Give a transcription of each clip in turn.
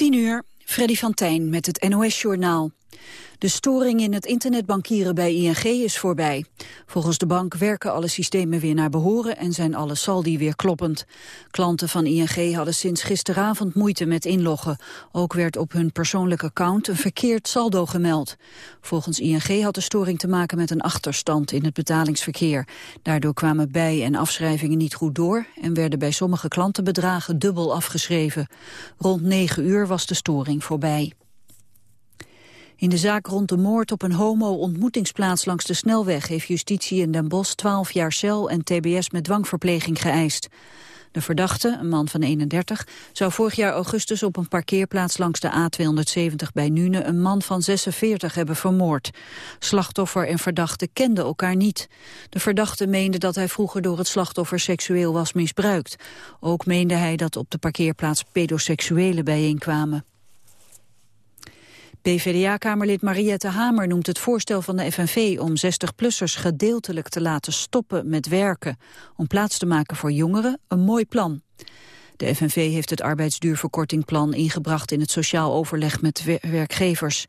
10 uur, Freddy van met het NOS-journaal. De storing in het internetbankieren bij ING is voorbij. Volgens de bank werken alle systemen weer naar behoren en zijn alle saldi weer kloppend. Klanten van ING hadden sinds gisteravond moeite met inloggen. Ook werd op hun persoonlijk account een verkeerd saldo gemeld. Volgens ING had de storing te maken met een achterstand in het betalingsverkeer. Daardoor kwamen bij- en afschrijvingen niet goed door en werden bij sommige klantenbedragen dubbel afgeschreven. Rond 9 uur was de storing voorbij. In de zaak rond de moord op een homo-ontmoetingsplaats langs de snelweg... heeft justitie in Den Bosch 12 jaar cel en tbs met dwangverpleging geëist. De verdachte, een man van 31, zou vorig jaar augustus op een parkeerplaats langs de A270 bij Nune een man van 46 hebben vermoord. Slachtoffer en verdachte kenden elkaar niet. De verdachte meende dat hij vroeger door het slachtoffer seksueel was misbruikt. Ook meende hij dat op de parkeerplaats pedoseksuelen bijeenkwamen. PvdA-kamerlid Mariette Hamer noemt het voorstel van de FNV om 60-plussers gedeeltelijk te laten stoppen met werken om plaats te maken voor jongeren een mooi plan. De FNV heeft het arbeidsduurverkortingplan ingebracht in het sociaal overleg met werkgevers.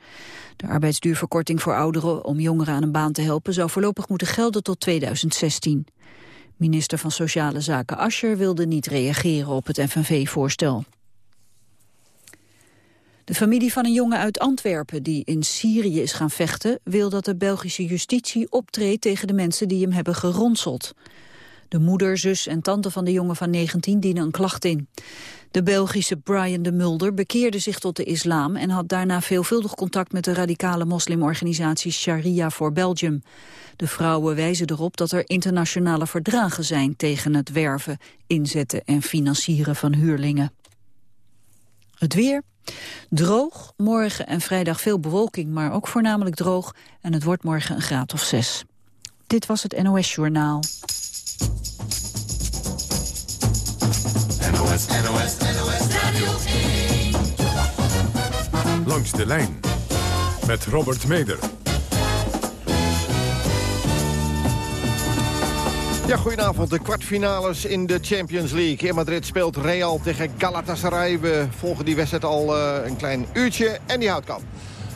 De arbeidsduurverkorting voor ouderen om jongeren aan een baan te helpen zou voorlopig moeten gelden tot 2016. Minister van Sociale Zaken Ascher wilde niet reageren op het FNV-voorstel. De familie van een jongen uit Antwerpen die in Syrië is gaan vechten... wil dat de Belgische justitie optreedt tegen de mensen die hem hebben geronseld. De moeder, zus en tante van de jongen van 19 dienen een klacht in. De Belgische Brian de Mulder bekeerde zich tot de islam... en had daarna veelvuldig contact met de radicale moslimorganisatie Sharia voor Belgium. De vrouwen wijzen erop dat er internationale verdragen zijn... tegen het werven, inzetten en financieren van huurlingen. Het weer. Droog, morgen en vrijdag veel bewolking, maar ook voornamelijk droog. En het wordt morgen een graad of zes. Dit was het NOS Journaal. NOS, NOS, NOS Radio 1. Langs de lijn met Robert Meder. Ja, goedenavond. De kwartfinales in de Champions League. In Madrid speelt Real tegen Galatasaray. We volgen die wedstrijd al uh, een klein uurtje. En die houdt kan.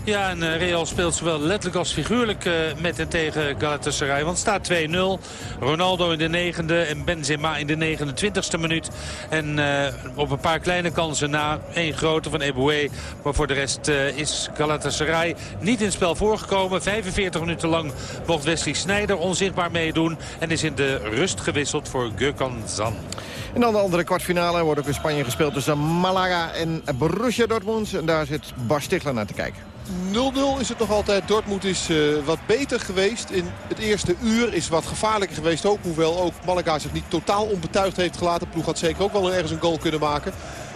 Ja, en uh, Real speelt zowel letterlijk als figuurlijk uh, met en tegen Galatasaray. Want staat 2-0. Ronaldo in de negende en Benzema in de 29ste minuut. En uh, op een paar kleine kansen na. één grote van Eboué. Maar voor de rest is Galatasaray niet in het spel voorgekomen. 45 minuten lang mocht Wesley Sneijder onzichtbaar meedoen. En is in de rust gewisseld voor Gökhan Zan. En dan de andere kwartfinale wordt ook in Spanje gespeeld tussen Malaga en Borussia Dortmund. En daar zit Bas Stigler naar te kijken. 0-0 is het nog altijd. Dortmund is uh, wat beter geweest. In het eerste uur is wat gevaarlijker geweest ook. Hoewel ook Malaga zich niet totaal onbetuigd heeft gelaten. Ploeg had zeker ook wel ergens een goal kunnen maken.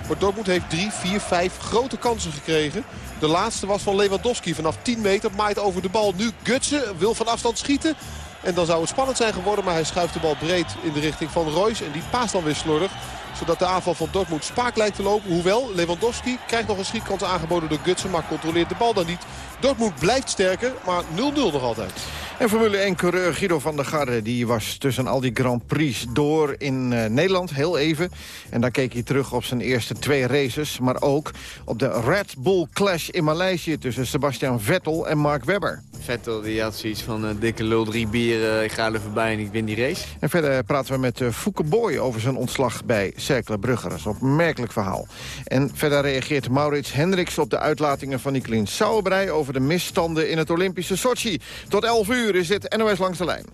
Maar Dortmund heeft drie, vier, vijf grote kansen gekregen. De laatste was van Lewandowski. Vanaf 10 meter maait over de bal. Nu Gutsen wil van afstand schieten. En dan zou het spannend zijn geworden. Maar hij schuift de bal breed in de richting van Royce. En die paast dan weer slordig zodat de aanval van Dortmund spaak lijkt te lopen. Hoewel, Lewandowski krijgt nog een schietkans aangeboden door Gutsen. Maar controleert de bal dan niet. Dortmund blijft sterker, maar 0-0 nog altijd. En Formule 1-coureur Guido van der Garde die was tussen al die Grand Prix door in uh, Nederland, heel even. En dan keek hij terug op zijn eerste twee races. Maar ook op de Red Bull Clash in Maleisië tussen Sebastian Vettel en Mark Webber. Vettel die had zoiets van uh, dikke lul, drie bieren, ik ga er voorbij en ik win die race. En verder praten we met uh, Fouke Boy over zijn ontslag bij Cercle Brugge. Dat is een opmerkelijk verhaal. En verder reageert Maurits Hendricks op de uitlatingen van Nicolien Sauerbrei... over de misstanden in het Olympische Sochi. Tot 11 uur is dit NOS Langs de Lijn.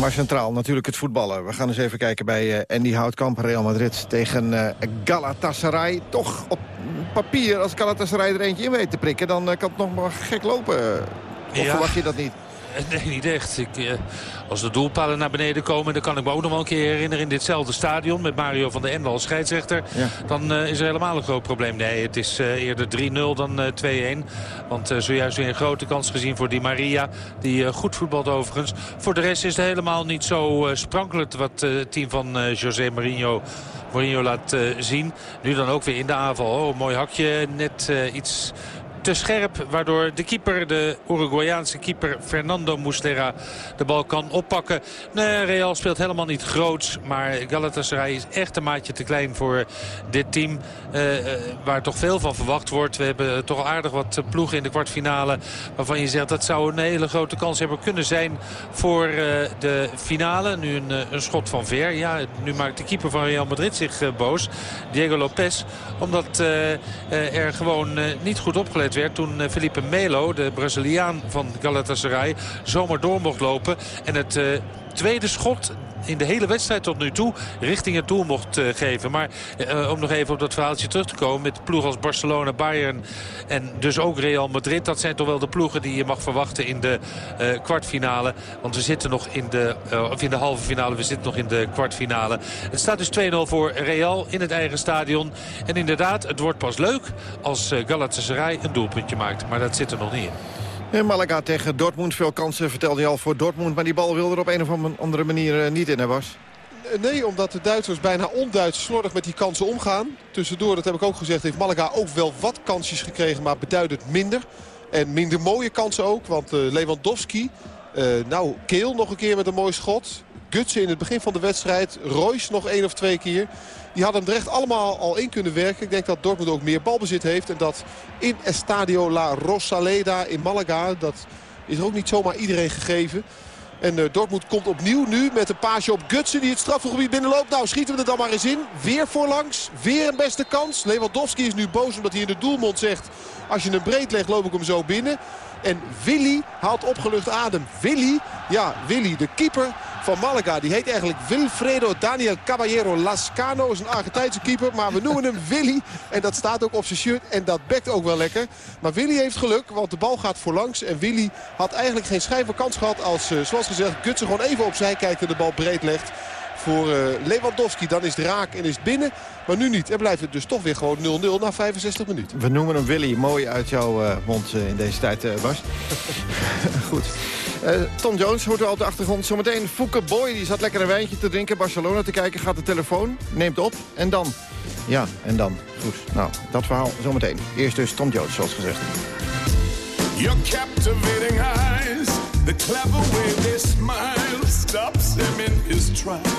Maar centraal natuurlijk het voetballen. We gaan eens even kijken bij uh, Andy Houtkamp, Real Madrid tegen uh, Galatasaray. Toch op papier, als Galatasaray er eentje in weet te prikken... dan uh, kan het nog maar gek lopen. Of ja. verwacht je dat niet? Nee, niet echt. Ik, uh, als de doelpalen naar beneden komen... dan kan ik me ook nog wel een keer herinneren in ditzelfde stadion... met Mario van der Ende als scheidsrechter. Ja. Dan uh, is er helemaal een groot probleem. Nee, het is eerder 3-0 dan 2-1. Want zojuist weer een grote kans gezien voor Di Maria. Die goed voetbalt overigens. Voor de rest is het helemaal niet zo sprankelend... wat het team van José Mourinho... Mourinho laat zien. Nu dan ook weer in de aanval. Oh, mooi hakje. Net iets te scherp. Waardoor de keeper, de Uruguayaanse keeper Fernando Muslera de bal kan oppakken. Nee, Real speelt helemaal niet groots. Maar Galatasaray is echt een maatje te klein voor dit team. Uh, uh, waar toch veel van verwacht wordt. We hebben toch aardig wat ploegen in de kwartfinale. Waarvan je zegt dat zou een hele grote kans hebben kunnen zijn voor uh, de finale. Nu een, een, schot van ver. Ja, nu maakt de keeper van Real Madrid zich boos. Diego Lopez. Omdat er gewoon niet goed opgelet werd toen Felipe Melo, de Braziliaan van Galatasaray, zomaar door mocht lopen. En het tweede schot in de hele wedstrijd tot nu toe richting het doel mocht uh, geven. Maar uh, om nog even op dat verhaaltje terug te komen. Met ploegen als Barcelona, Bayern en dus ook Real Madrid. Dat zijn toch wel de ploegen die je mag verwachten in de uh, kwartfinale. Want we zitten nog in de, of in de halve finale, we zitten nog in de kwartfinale. Het staat dus 2-0 voor Real in het eigen stadion. En inderdaad, het wordt pas leuk als Galatasaray een doelpuntje maakt. Maar dat zit er nog niet in. En Malaga tegen Dortmund. Veel kansen vertelde hij al voor Dortmund. Maar die bal wil er op een of andere manier eh, niet in, hè Bas? Nee, omdat de Duitsers bijna onduits slordig met die kansen omgaan. Tussendoor, dat heb ik ook gezegd, heeft Malaga ook wel wat kansjes gekregen. Maar beduidend minder. En minder mooie kansen ook. Want Lewandowski, nou Keel nog een keer met een mooi schot. Gutsen in het begin van de wedstrijd. Royce nog één of twee keer. Die hadden hem er echt allemaal al in kunnen werken. Ik denk dat Dortmund ook meer balbezit heeft. En dat in Estadio La Rosaleda in Malaga... dat is ook niet zomaar iedereen gegeven. En uh, Dortmund komt opnieuw nu met een paasje op Gutsen die het strafgebied binnenloopt. Nou, schieten we er dan maar eens in. Weer voorlangs. Weer een beste kans. Lewandowski is nu boos omdat hij in de doelmond zegt... als je hem breed legt, loop ik hem zo binnen. En Willy haalt opgelucht adem. Willy, ja, Willy, de keeper van Malaga. Die heet eigenlijk Wilfredo Daniel Caballero Lascano. Is een Argentijnse keeper, maar we noemen hem Willy. En dat staat ook op zijn shirt en dat bekt ook wel lekker. Maar Willy heeft geluk, want de bal gaat voorlangs. En Willy had eigenlijk geen schijn van kans gehad als, eh, zoals gezegd, Gutsen gewoon even opzij kijkt en de bal breed legt voor uh, Lewandowski. Dan is het raak en is het binnen. Maar nu niet. En blijft het dus toch weer gewoon 0-0 na 65 minuten. We noemen hem Willy. Mooi uit jouw uh, mond uh, in deze tijd, Bas. Goed. Tom Jones hoort er op de achtergrond. Zometeen Fouke Boy, die zat lekker een wijntje te drinken. Barcelona te kijken, gaat de telefoon, neemt op. En dan? Ja, en dan. Goed. Nou, dat verhaal zometeen. Eerst dus Tom Jones, zoals gezegd. Your captivating eyes, the clever way they smile, stops him in his tracks.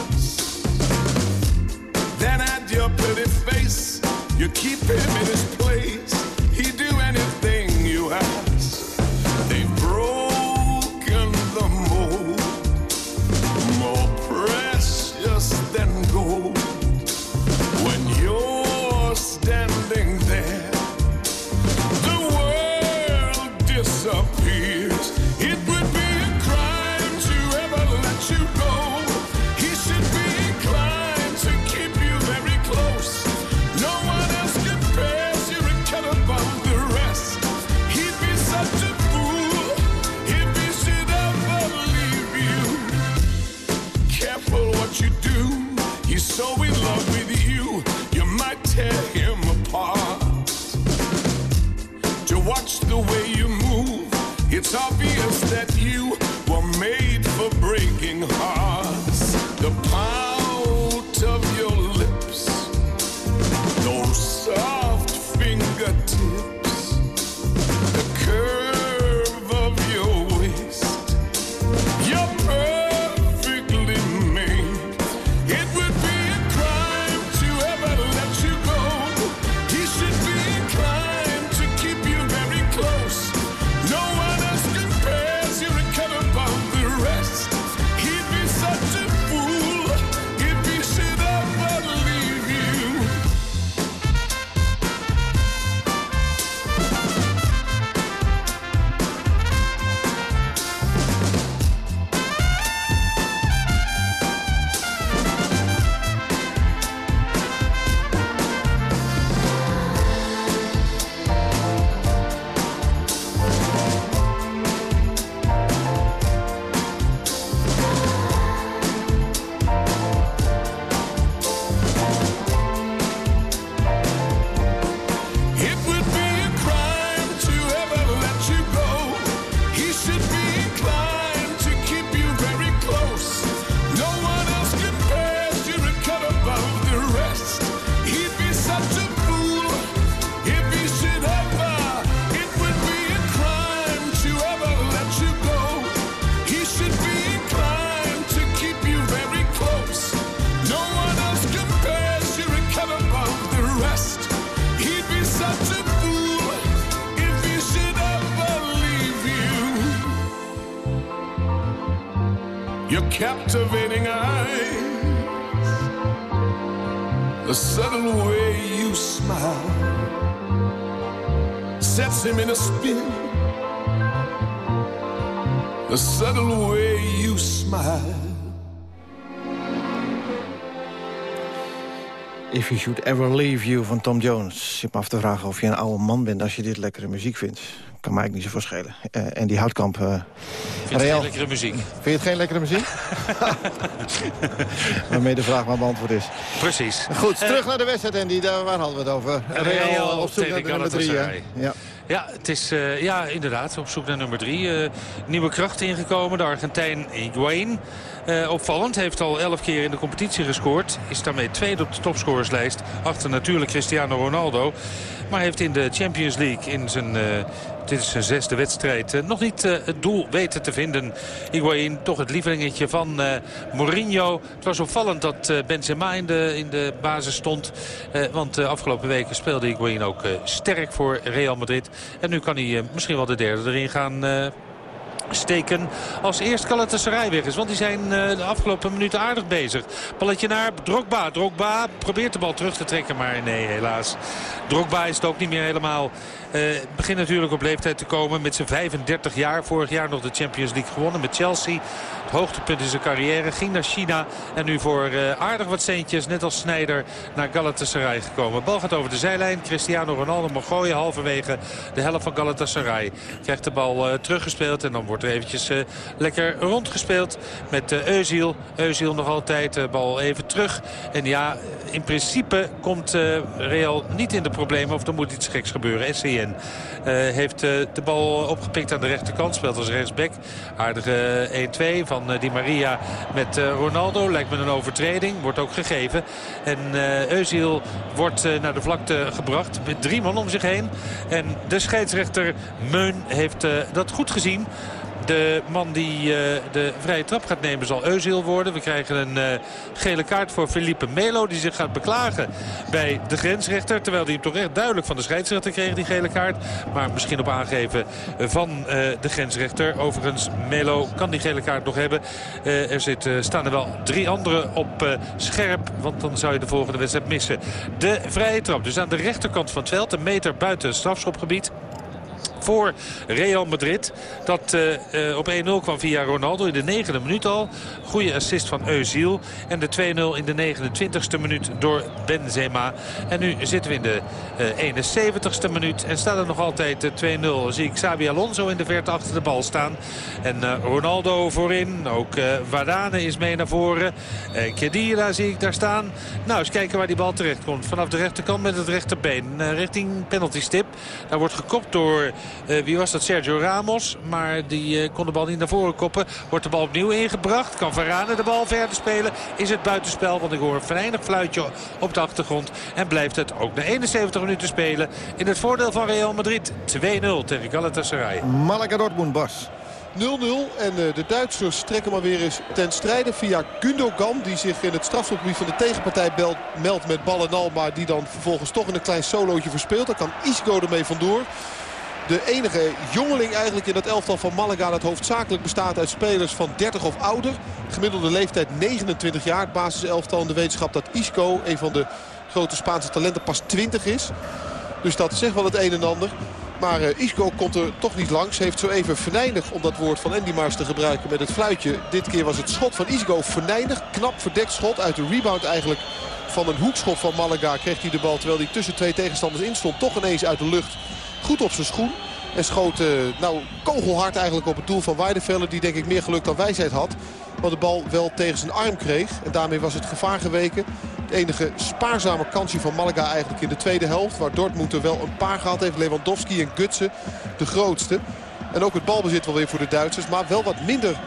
You keep him in his place. If You Should Ever Leave You van Tom Jones. Je zit me af te vragen of je een oude man bent als je dit lekkere muziek vindt. Kan mij niet zo verschillen. Uh, en die Houtkamp... Uh, Vind je geen lekkere muziek? Vind je het geen lekkere muziek? Waarmee de vraag maar beantwoord is. Precies. Goed, terug naar de wedstrijd, Andy. Daar, waar hadden we het over? Real, Real op zoek naar de nummer drie. Ja. Ja, het is uh, ja, inderdaad op zoek naar nummer drie. Uh, nieuwe kracht ingekomen, de Argentijn Higuain. Uh, opvallend, heeft al elf keer in de competitie gescoord. Is daarmee tweede op de topscorerslijst. Achter natuurlijk Cristiano Ronaldo. Maar heeft in de Champions League in zijn... Dit is zijn zesde wedstrijd. Uh, nog niet uh, het doel weten te vinden. Higuain, toch het lievelingetje van Mourinho. Het was opvallend dat Benzema in de, in de basis stond. want de afgelopen weken speelde Higuain ook sterk voor Real Madrid. En nu kan hij misschien wel de derde erin gaan steken als eerst Galatasaray weg is. Want die zijn de afgelopen minuten aardig bezig. Balletje naar Drogba. Drogba probeert de bal terug te trekken, maar nee, helaas. Drogba is het ook niet meer helemaal. Uh, begint natuurlijk op leeftijd te komen met zijn 35 jaar. Vorig jaar nog de Champions League gewonnen met Chelsea. Het hoogtepunt in zijn carrière. Ging naar China. En nu voor uh, aardig wat centjes, net als Snijder, naar Galatasaray gekomen. Bal gaat over de zijlijn. Cristiano Ronaldo mag gooien halverwege de helft van Galatasaray. Krijgt de bal teruggespeeld. En dan wordt er eventjes lekker rondgespeeld met Eusiel. Eusiel nog altijd. De bal even terug. En ja, in principe komt Real niet in de problemen. Of er moet iets geks gebeuren. SCN heeft de bal opgepikt aan de rechterkant. Speelt als rechtsback. Aardige 1-2 van Di Maria met Ronaldo. Lijkt me een overtreding. Wordt ook gegeven. En Eusiel wordt naar de vlakte gebracht. Met drie man om zich heen. En de scheidsrechter Meun heeft dat goed gezien. De man die uh, de vrije trap gaat nemen zal Eusiel worden. We krijgen een uh, gele kaart voor Felipe Melo die zich gaat beklagen bij de grensrechter. Terwijl hij hem toch echt duidelijk van de scheidsrechter kreeg, die gele kaart. Maar misschien op aangeven van uh, de grensrechter. Overigens, Melo kan die gele kaart nog hebben. er zit, staan er wel drie anderen op scherp. Want dan zou je de volgende wedstrijd missen. De vrije trap. Dus aan de rechterkant van het veld. Een meter buiten het strafschopgebied voor Real Madrid. Dat uh, uh, op 1-0 kwam via Ronaldo in de negende minuut al. Goede assist van Eusiel. En de 2-0 in de 29ste minuut door Benzema. En nu zitten we in de uh, 71ste minuut. En staat er nog altijd 2-0. Zie ik Xabi Alonso in de verte achter de bal staan. En Ronaldo voorin. Ook Wadane is mee naar voren. Kedira zie ik daar staan. Nou, eens kijken waar die bal terecht komt. Vanaf de rechterkant met het rechterbeen. richting penalty stip. Daar wordt gekopt door uh, wie was dat? Sergio Ramos. Maar die uh, kon de bal niet naar voren koppen. Wordt de bal opnieuw ingebracht. Kan Varane de bal verder spelen. Is het buitenspel. Want ik hoor een venijnig fluitje op de achtergrond. En blijft het ook na 71 minuten spelen. In het voordeel van Real Madrid. 2-0 tegen Galatasaray. Malaga Dortmund, Bas. 0-0 en de Duitsers trekken maar weer eens ten strijde via Gundogan. Die zich in het strafschopgebied van de tegenpartij meldt met bal en al. Maar die dan vervolgens toch in een klein solootje verspeelt. Daar kan Isco ermee vandoor. De enige jongeling eigenlijk in dat elftal van Malaga dat hoofdzakelijk bestaat uit spelers van 30 of ouder. Gemiddelde leeftijd 29 jaar. Het basiselftal in de wetenschap dat Isco, een van de grote Spaanse talenten, pas 20 is. Dus dat zegt wel het een en ander. Maar uh, Isco komt er toch niet langs. Heeft zo even verneinig, om dat woord van Andy Mars te gebruiken met het fluitje. Dit keer was het schot van Isco verneinig. Knap verdekt schot uit de rebound eigenlijk van een hoekschop van Malaga. Kreeg hij de bal terwijl hij tussen twee tegenstanders instond. Toch ineens uit de lucht goed op zijn schoen. En schoot uh, nou, kogelhard eigenlijk op het doel van Weideveller. Die denk ik meer geluk dan wijsheid had. Want de bal wel tegen zijn arm kreeg. En daarmee was het gevaar geweken. Het enige spaarzame kansje van Malaga eigenlijk in de tweede helft. Waar Dortmund er wel een paar gehad heeft. Lewandowski en Gutsen de grootste. En ook het balbezit wel weer voor de Duitsers. Maar wel wat minder,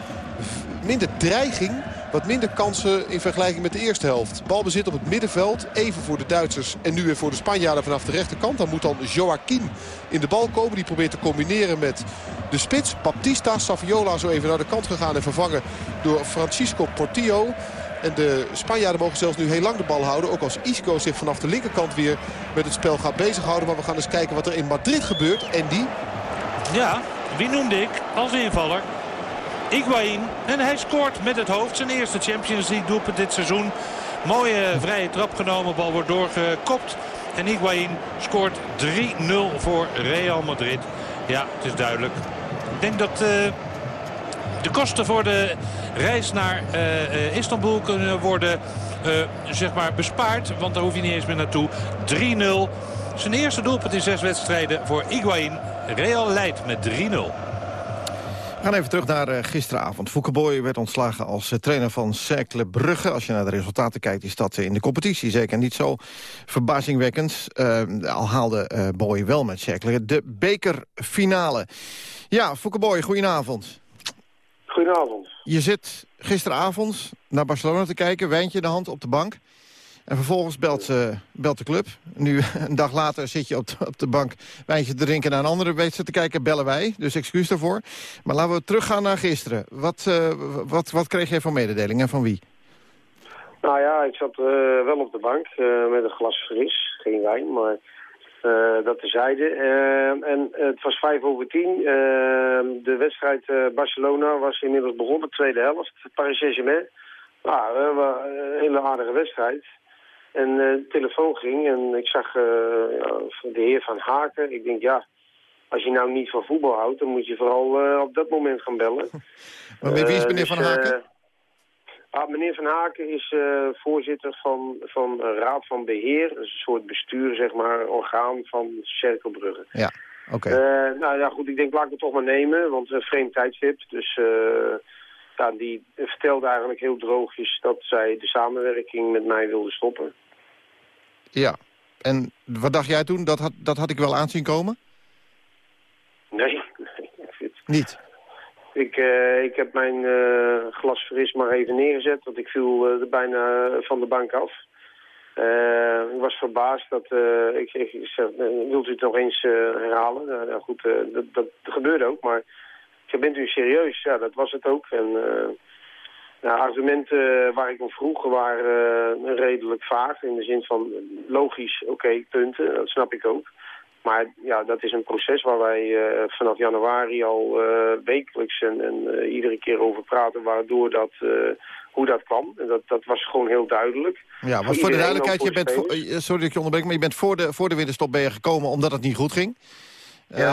minder dreiging wat minder kansen in vergelijking met de eerste helft. Balbezit op het middenveld. Even voor de Duitsers en nu weer voor de Spanjaarden vanaf de rechterkant. Dan moet dan Joaquin in de bal komen. Die probeert te combineren met de spits. Baptista Saviola zo even naar de kant gegaan en vervangen door Francisco Portillo. En de Spanjaarden mogen zelfs nu heel lang de bal houden. Ook als Isco zich vanaf de linkerkant weer met het spel gaat bezighouden. Maar we gaan eens kijken wat er in Madrid gebeurt. En die... Ja, wie noemde ik als invaller? Higuain. En hij scoort met het hoofd zijn eerste Champions League doelpunt dit seizoen. Mooie vrije trap genomen. Bal wordt doorgekopt. En Higuain scoort 3-0 voor Real Madrid. Ja, het is duidelijk. Ik denk dat... Uh, de kosten voor de reis naar uh, Istanbul kunnen worden zeg maar bespaard. Want daar hoef je niet eens meer naartoe. 3-0. Zijn eerste doelpunt in zes wedstrijden voor Higuain. Real leidt met 3-0. We gaan even terug naar uh, gisteravond. Foukeboy werd ontslagen als uh, trainer van Cercle Brugge. Als je naar de resultaten kijkt, is dat in de competitie zeker niet zo verbazingwekkend. al haalde Boy wel met Cercle de bekerfinale. Ja, Foukeboy, goedenavond. Goedenavond. Je zit gisteravond naar Barcelona te kijken, wijntje in de hand op de bank. En vervolgens belt, uh, belt de club. Nu, een dag later zit je op de, op de bank wijntje te drinken... naar een andere wedstrijd te kijken, bellen wij. Dus excuus daarvoor. Maar laten we teruggaan naar gisteren. Wat, uh, wat, wat kreeg jij van mededeling en van wie? Nou ja, ik zat uh, wel op de bank met een glas fris. Geen wijn, maar dat tezijde. En het was vijf over tien. De wedstrijd Barcelona was inmiddels begonnen, tweede helft. Paris Saint-Germain. Nou, een hele aardige wedstrijd. En de telefoon ging en ik zag de heer Van Haken. Ik denk, ja, als je nou niet van voetbal houdt, dan moet je vooral op dat moment gaan bellen. maar wie is meneer Van dus, Haken? Ah, meneer Van Haken is voorzitter van, van een raad van beheer. een soort bestuur, zeg maar, orgaan van Cirkelbrugge. Ja, oké. Okay. Nou ja, goed, ik denk, laat ik het toch maar nemen, want een vreemd tijdstip. Dus ja, die vertelde eigenlijk heel droogjes dat zij de samenwerking met mij wilde stoppen. Ja, en wat dacht jij toen? Dat had, dat had ik wel aanzien komen? Nee, nee. Niet? Ik, uh, ik heb mijn uh, glas fris maar even neergezet, want ik viel uh, er bijna van de bank af. ik was verbaasd dat ik, ik, zeg, wilt u het nog eens herhalen? nou goed, dat, dat, gebeurde ook, maar bent u serieus? Ja, dat was het ook. En nou, argumenten waar ik om vroeg waren redelijk vaag, in de zin van logisch, oké, punten, dat snap ik ook. Maar ja, dat is een proces waar wij uh, vanaf januari al uh, wekelijks en, en uh, iedere keer over praten, waardoor dat, hoe dat kwam. En dat, dat was gewoon heel duidelijk. Ja, maar voor de duidelijkheid, je bent voor, sorry dat ik je onderbreek, maar je bent voor de, voor de winterstop ben je gekomen omdat het niet goed ging. Ja.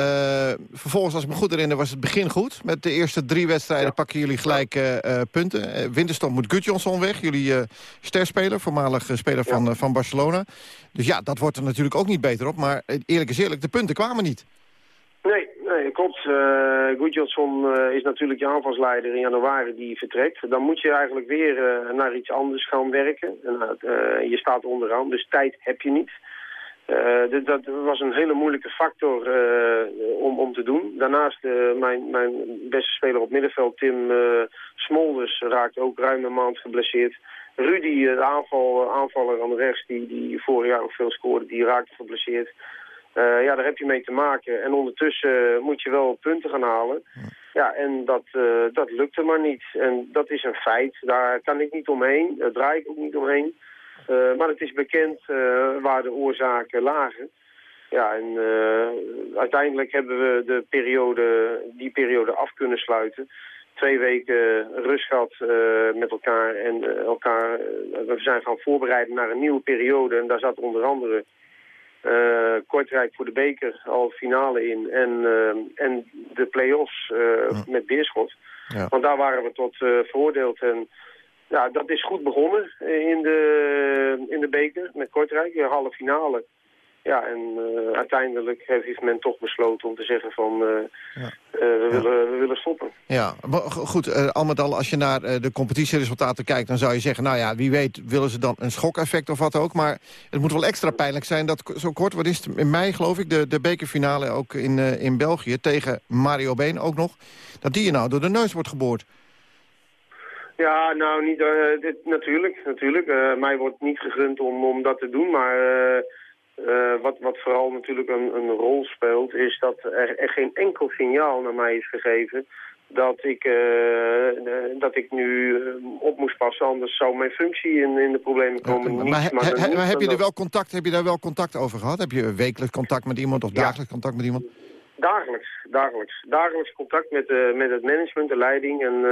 Uh, vervolgens, als ik me goed herinner, was het begin goed. Met de eerste drie wedstrijden pakken jullie gelijk uh, punten. Uh, winterstop moet Gudjonsson weg. Jullie sterspeler, voormalig speler van, van Barcelona. Dus ja, dat wordt er natuurlijk ook niet beter op. Maar eerlijk is eerlijk, de punten kwamen niet. Nee, nee klopt. Uh, is natuurlijk je aanvalsleider in januari die vertrekt. Dan moet je eigenlijk weer naar iets anders gaan werken. En, je staat onderaan, dus tijd heb je niet. Uh, dat was een hele moeilijke factor uh, om, om te doen. Daarnaast uh, mijn, mijn beste speler op middenveld, Tim Smolders, raakte ook ruim een maand geblesseerd. Rudy, de aanval, aanvaller aan de rechts, die, die vorig jaar ook veel scoorde, die raakte geblesseerd. ja, daar heb je mee te maken. En ondertussen moet je wel punten gaan halen. Ja, en dat, dat lukte maar niet. En dat is een feit. Daar kan ik niet omheen. Daar draai ik ook niet omheen. Uh, maar het is bekend uh, waar de oorzaken lagen. Ja, en uh, uiteindelijk hebben we de periode, die periode af kunnen sluiten. Twee weken rust gehad met elkaar en elkaar, we zijn gaan voorbereiden naar een nieuwe periode. En daar zat onder andere Kortrijk voor de beker al finale in en, en de play-offs met Beerschot. Ja. Want daar waren we tot veroordeeld en ja, dat is goed begonnen in de, in de beker met Kortrijk, de halve finale. Ja, en uh, uiteindelijk heeft men toch besloten om te zeggen van uh, ja. uh, we, ja. willen, we willen stoppen. Ja, maar goed, al met al als je naar de competitieresultaten kijkt... dan zou je zeggen, nou ja, wie weet willen ze dan een schokeffect of wat ook. Maar het moet wel extra pijnlijk zijn dat zo kort, wat is het, in mei geloof ik... de, de bekerfinale ook in, in België tegen Mario Been ook nog... dat die je nou door de neus wordt geboord. Ja, nou, niet, uh, dit, natuurlijk. natuurlijk. Uh, mij wordt niet gegund om, om dat te doen, maar uh, wat, wat vooral natuurlijk een, een rol speelt... is dat er, er, geen enkel signaal naar mij is gegeven dat ik, dat ik nu op moest passen. Anders zou mijn functie in, in de problemen komen. maar, maar, heb, je er wel contact, heb je daar wel contact over gehad? Heb je wekelijks contact met iemand of dagelijks contact met iemand? Dagelijks, dagelijks. Dagelijks contact met, met het management, de leiding. En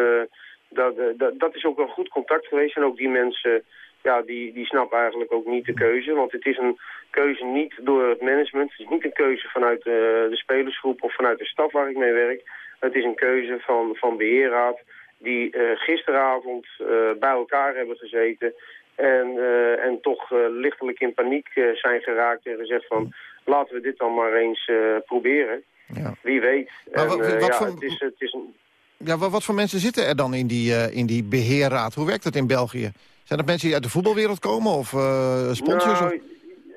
dat, dat, dat is ook wel goed contact geweest. En ook die mensen, ja, die, die snappen eigenlijk ook niet de keuze. Want het is een keuze niet door het management. Het is niet een keuze vanuit uh, de spelersgroep of vanuit de staf waar ik mee werk. Het is een keuze van, van beheerraad die gisteravond bij elkaar hebben gezeten. En, en toch lichtelijk in paniek zijn geraakt en gezegd van laten we dit dan maar eens proberen. Ja. Wie weet. Maar en, wat ja, het is, het is een... Ja, wat, voor mensen zitten er dan in die, uh, in die beheerraad? Hoe werkt dat in België? Zijn dat mensen die uit de voetbalwereld komen of uh, sponsors? Nou,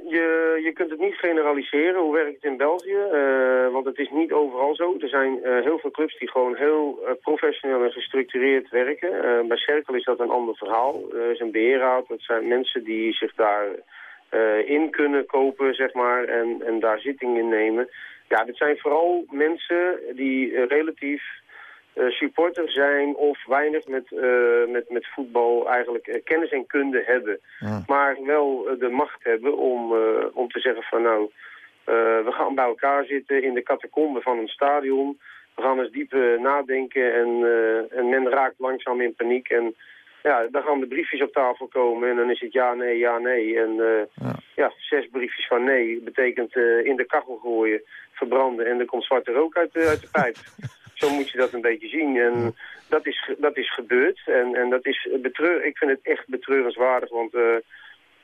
je, je kunt het niet generaliseren. Hoe werkt het in België? Uh, want het is niet overal zo. Er zijn heel veel clubs die gewoon heel professioneel en gestructureerd werken. bij Cerkel is dat een ander verhaal. Er is een beheerraad. Dat zijn mensen die zich daar in kunnen kopen, zeg maar. En, en daar zitting in nemen. Ja, dit zijn vooral mensen die relatief uh, supporter zijn of weinig met, uh, met, met voetbal eigenlijk kennis en kunde hebben. Maar wel de macht hebben om, om te zeggen van nou, we gaan bij elkaar zitten in de catacombe van een stadion. We gaan eens diep nadenken en, en men raakt langzaam in paniek en ja, dan gaan de briefjes op tafel komen en dan is het ja, nee, ja, nee. En ja. ja. zes briefjes van nee betekent in de kachel gooien verbranden en er komt zwarte rook uit uit de pijp. Zo moet je dat een beetje zien. En dat is, dat is gebeurd. En, en dat is betreur, ik vind het echt betreurenswaardig. Want uh,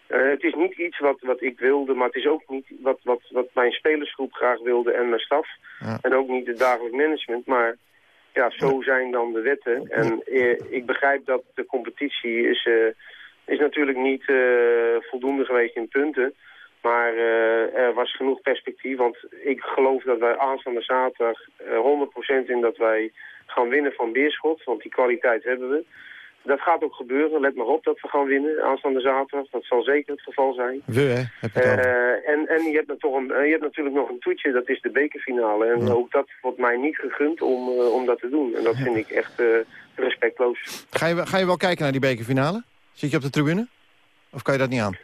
uh, het is niet iets wat, wat ik wilde, maar het is ook niet wat, wat, wat mijn spelersgroep graag wilde en mijn staf. Ja. En ook niet het dagelijk management. Maar ja, zo zijn dan de wetten. En uh, ik begrijp dat de competitie is, is natuurlijk niet voldoende geweest in punten. Maar uh, er was genoeg perspectief, want ik geloof dat wij aanstaande zaterdag uh, 100% in dat wij gaan winnen van Beerschot, want die kwaliteit hebben we. Dat gaat ook gebeuren, let maar op dat we gaan winnen aanstaande zaterdag. Dat zal zeker het geval zijn. We, hè? Heb je uh, en en je, hebt er toch een, je hebt natuurlijk nog een toetje, dat is de bekerfinale. En ook dat wordt mij niet gegund om, om dat te doen. En dat vind ik echt respectloos. Ga je, ga je wel kijken naar die bekerfinale? Zit je op de tribune? Of kan je dat niet aan?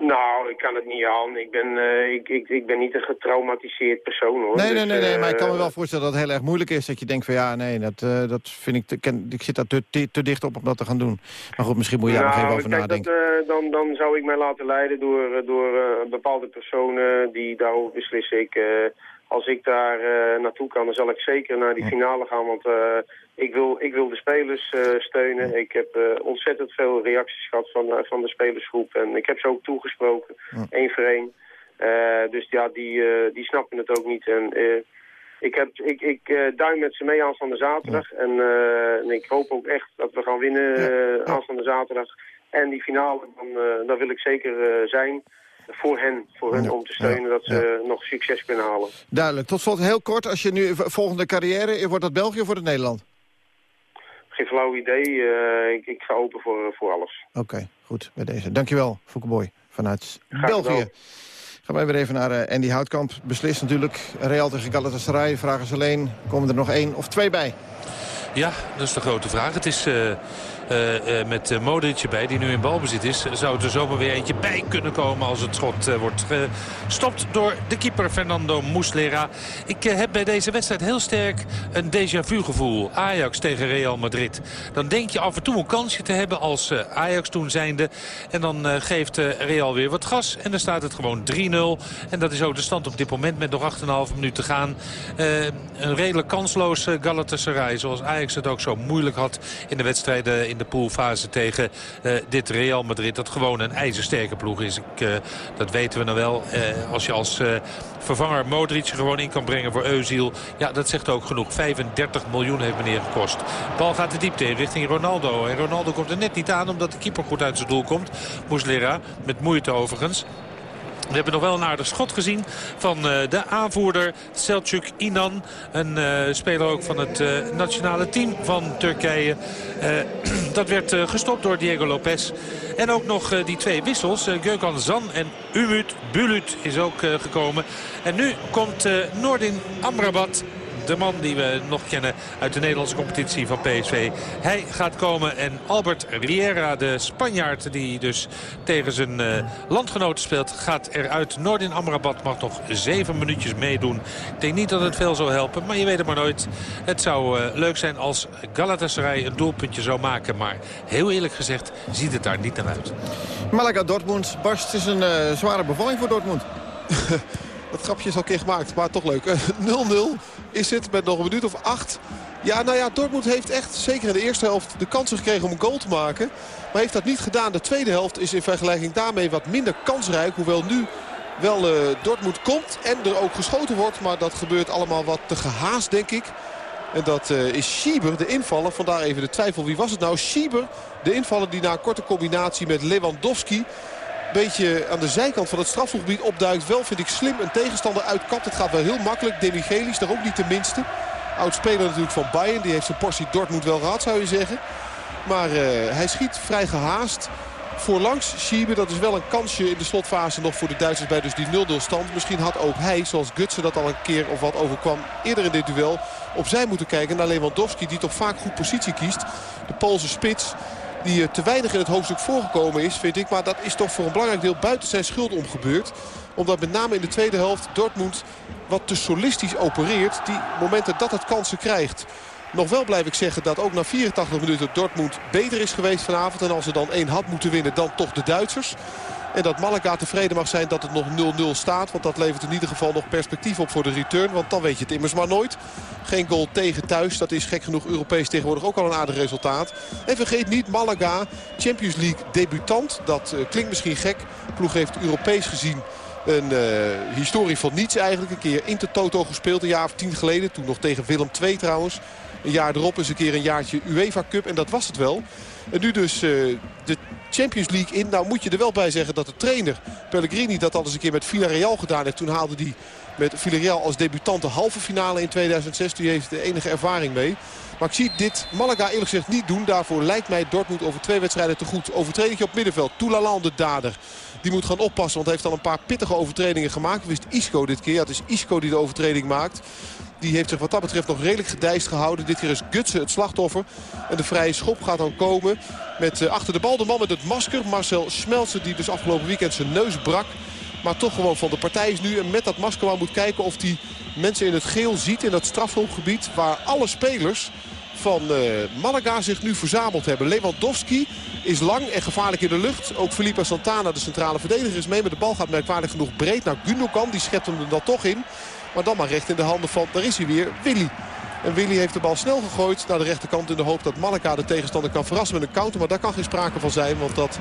Nou, ik kan het niet aan. Ik ben, uh, ik, ik, ik ben niet een getraumatiseerd persoon, hoor. Nee, dus, nee, nee, nee, maar ik kan me wel voorstellen dat het heel erg moeilijk is. Dat je denkt van ja, nee, dat, uh, dat vind ik... Te, ken, ik zit daar te, te, te, dicht op om dat te gaan doen. Maar goed, misschien moet je daar nou, nog even over nadenken. Dat, dan, dan zou ik mij laten leiden door, door bepaalde personen die daarover beslissen. Ik als ik daar uh, naartoe kan, dan zal ik zeker naar die finale gaan. Want uh, ik, wil, ik wil de spelers uh, steunen. Ik heb ontzettend veel reacties gehad van, van de spelersgroep. En ik heb ze ook toegesproken, één voor één. dus ja, die, die snappen het ook niet. En ik, heb, ik, ik duim met ze mee aanstaande zaterdag. En, en, ik hoop ook echt dat we gaan winnen aanstaande zaterdag. En die finale, dan, dan wil ik zeker zijn voor hen, voor hen om te steunen dat ze nog succes kunnen halen. Duidelijk. Tot slot heel kort, als je nu volgende carrière, wordt dat België of wordt het Nederland? Geen flauw idee. Uh, ik, ik ga open voor, voor alles. Oké, goed. Bij deze. Dankjewel, Foukeboy, vanuit België. Gaan wij weer even naar uh, Andy Houtkamp. Beslist natuurlijk. Real tegen Galatasaray. Vragen ze alleen. Komen er nog één of twee bij? Ja, dat is de grote vraag. Het is... Uh uh, met uh, Modric erbij, die nu in balbezit is... zou er zomaar weer eentje bij kunnen komen als het schot wordt gestopt door de keeper Fernando Muslera. Ik heb bij deze wedstrijd heel sterk een déjà vu gevoel. Ajax tegen Real Madrid. Dan denk je af en toe een kansje te hebben als Ajax toen zijnde. En dan geeft Real weer wat gas en dan staat het gewoon 3-0. En dat is ook de stand op dit moment met nog 8,5 minuten te gaan. een redelijk kansloos Galatasaray, zoals Ajax het ook zo moeilijk had in de wedstrijden... in de poolfase tegen uh, dit Real Madrid. Dat gewoon een ijzersterke ploeg is. Ik, uh, dat weten we nou wel. Uh, als je als vervanger Modric gewoon in kan brengen voor Euziel. Ja, dat zegt ook genoeg. 35 miljoen heeft meneer gekost. Bal gaat de diepte in richting Ronaldo. En Ronaldo komt er net niet aan omdat de keeper goed uit zijn doel komt. Muslera, met moeite overigens. We hebben nog wel een aardig schot gezien van uh, de aanvoerder Selçuk Inan. Een uh, speler ook van het uh, nationale team van Turkije. dat werd gestopt door Diego Lopez. En ook nog die twee wissels. Gökhan Zan en Umut Bulut is ook gekomen. En nu komt Noordin Amrabat de man die we nog kennen uit de Nederlandse competitie van PSV. Hij gaat komen en Albert Riera, de Spanjaard die dus tegen zijn uh, landgenoten speelt, gaat eruit. Noordin Amrabat mag nog zeven minuutjes meedoen. Ik denk niet dat het veel zou helpen, maar je weet het maar nooit. Het zou uh, leuk zijn als Galatasaray een doelpuntje zou maken. Maar heel eerlijk gezegd ziet het daar niet naar uit. Malaga Dortmund. Barst is een uh, zware bevalling voor Dortmund. Dat grapje is al een keer gemaakt, maar toch leuk. 0-0 is het met nog een minuut of acht. Ja, nou ja, Dortmund heeft echt, zeker in de eerste helft, de kans gekregen om een goal te maken. Maar heeft dat niet gedaan. De tweede helft is in vergelijking daarmee wat minder kansrijk. Hoewel nu wel uh, Dortmund komt en er ook geschoten wordt. Maar dat gebeurt allemaal wat te gehaast, denk ik. En dat uh, is Schieber, de invaller. Vandaar even de twijfel. Wie was het nou? Schieber, de invaller die na een korte combinatie met Lewandowski beetje aan de zijkant van het strafgebied opduikt. Wel vind ik slim een tegenstander uitkapt. Het gaat wel heel makkelijk. Demichelis daar ook niet de minste. Oud-speler natuurlijk van Bayern. Die heeft zijn portie Dortmund wel gehad zou je zeggen. Maar uh, hij schiet vrij gehaast. Voorlangs Schieber, dat is wel een kansje in de slotfase nog voor de Duitsers bij dus die 0-0 stand. Misschien had ook hij, zoals Gutsen dat al een keer of wat overkwam eerder in dit duel, opzij moeten kijken naar Lewandowski die toch vaak goed positie kiest. De Poolse spits die te weinig in het hoofdstuk voorgekomen is, vind ik. Maar dat is toch voor een belangrijk deel buiten zijn schuld omgebeurd. Omdat met name in de tweede helft Dortmund wat te solistisch opereert. Die momenten dat het kansen krijgt. Nog wel blijf ik zeggen dat ook na 84 minuten Dortmund beter is geweest vanavond. En als ze dan één had moeten winnen, dan toch de Duitsers. En dat Malaga tevreden mag zijn dat het nog 0-0 staat. Want dat levert in ieder geval nog perspectief op voor de return. Want dan weet je het immers maar nooit. Geen goal tegen thuis. Dat is gek genoeg Europees tegenwoordig ook al een aardig resultaat. En vergeet niet Malaga, Champions League debutant. Dat uh, klinkt misschien gek. Ploeg heeft Europees gezien een uh, historie van niets eigenlijk. Een keer Intertoto gespeeld een jaar of tien geleden. Toen nog tegen Willem II trouwens. Een jaar erop is een keer een jaartje UEFA Cup. En dat was het wel. En nu dus uh, de Champions League in. Nou moet je er wel bij zeggen dat de trainer Pellegrini dat al eens een keer met Villarreal gedaan heeft. Toen haalde hij met Villarreal als debutant de halve finale in 2006. Die heeft de enige ervaring mee. Maar ik zie dit Malaga eerlijk gezegd niet doen. Daarvoor lijkt mij Dortmund over twee wedstrijden te goed. Overtreding op middenveld. Toulalan de dader. Die moet gaan oppassen, want heeft al een paar pittige overtredingen gemaakt. Wist Isco dit keer. Ja, het is Isco die de overtreding maakt. Die heeft zich wat dat betreft nog redelijk gedijst gehouden. Dit keer is Gutsen het slachtoffer. En de vrije schop gaat dan komen met uh, achter de bal de man met het masker. Marcel Schmelzer die dus afgelopen weekend zijn neus brak. Maar toch gewoon van de partij is nu. En met dat masker maar moet kijken of hij mensen in het geel ziet in dat strafhulpgebied. Waar alle spelers van uh, Malaga zich nu verzameld hebben. Lewandowski is lang en gevaarlijk in de lucht. Ook Felipe Santana, de centrale verdediger, is mee. Maar de bal gaat merkwaardig genoeg breed naar Gundogan. Die schept hem er dan toch in. Maar dan maar recht in de handen van, daar is hij weer, Willy. En Willy heeft de bal snel gegooid naar de rechterkant in de hoop dat Malaga de tegenstander kan verrassen met een counter. Maar daar kan geen sprake van zijn, want dat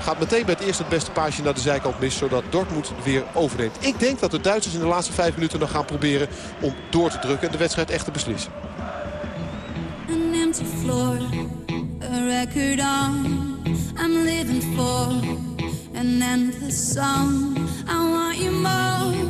gaat meteen bij het eerste het beste paasje naar de zijkant mis. Zodat Dortmund weer overneemt. Ik denk dat de Duitsers in de laatste vijf minuten nog gaan proberen om door te drukken en de wedstrijd echt te beslissen. An empty floor, a record on. I'm living for song. I want you more.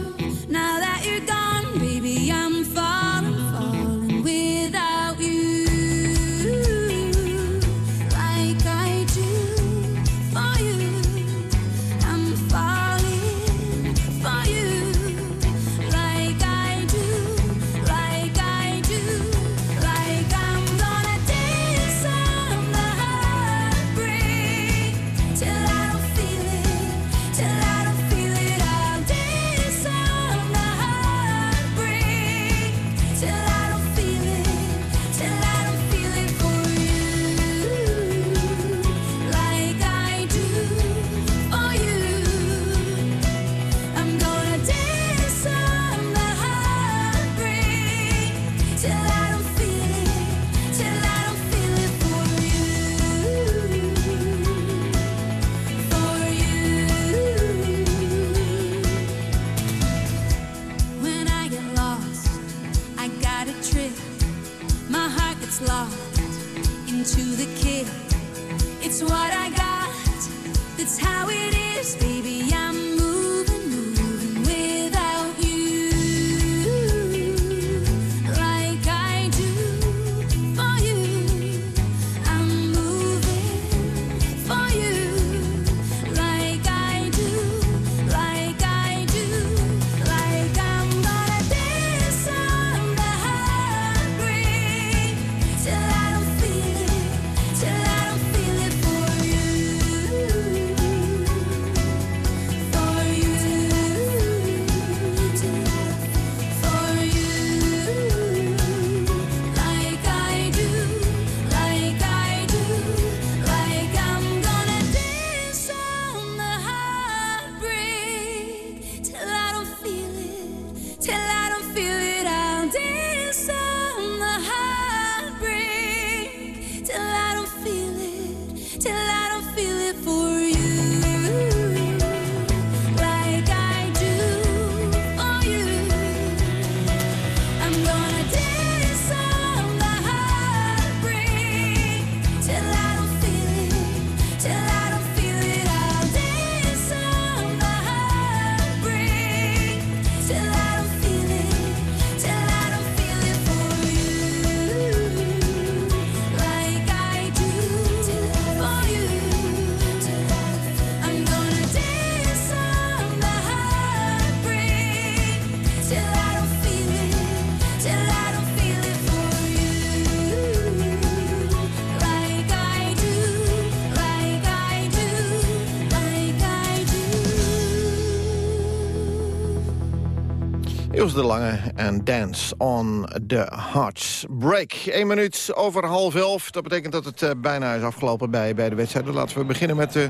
Niels de Lange en Dance on the Hearts. Break, 1 minuut over half elf. Dat betekent dat het uh, bijna is afgelopen bij, bij de wedstrijden. Laten we beginnen met uh,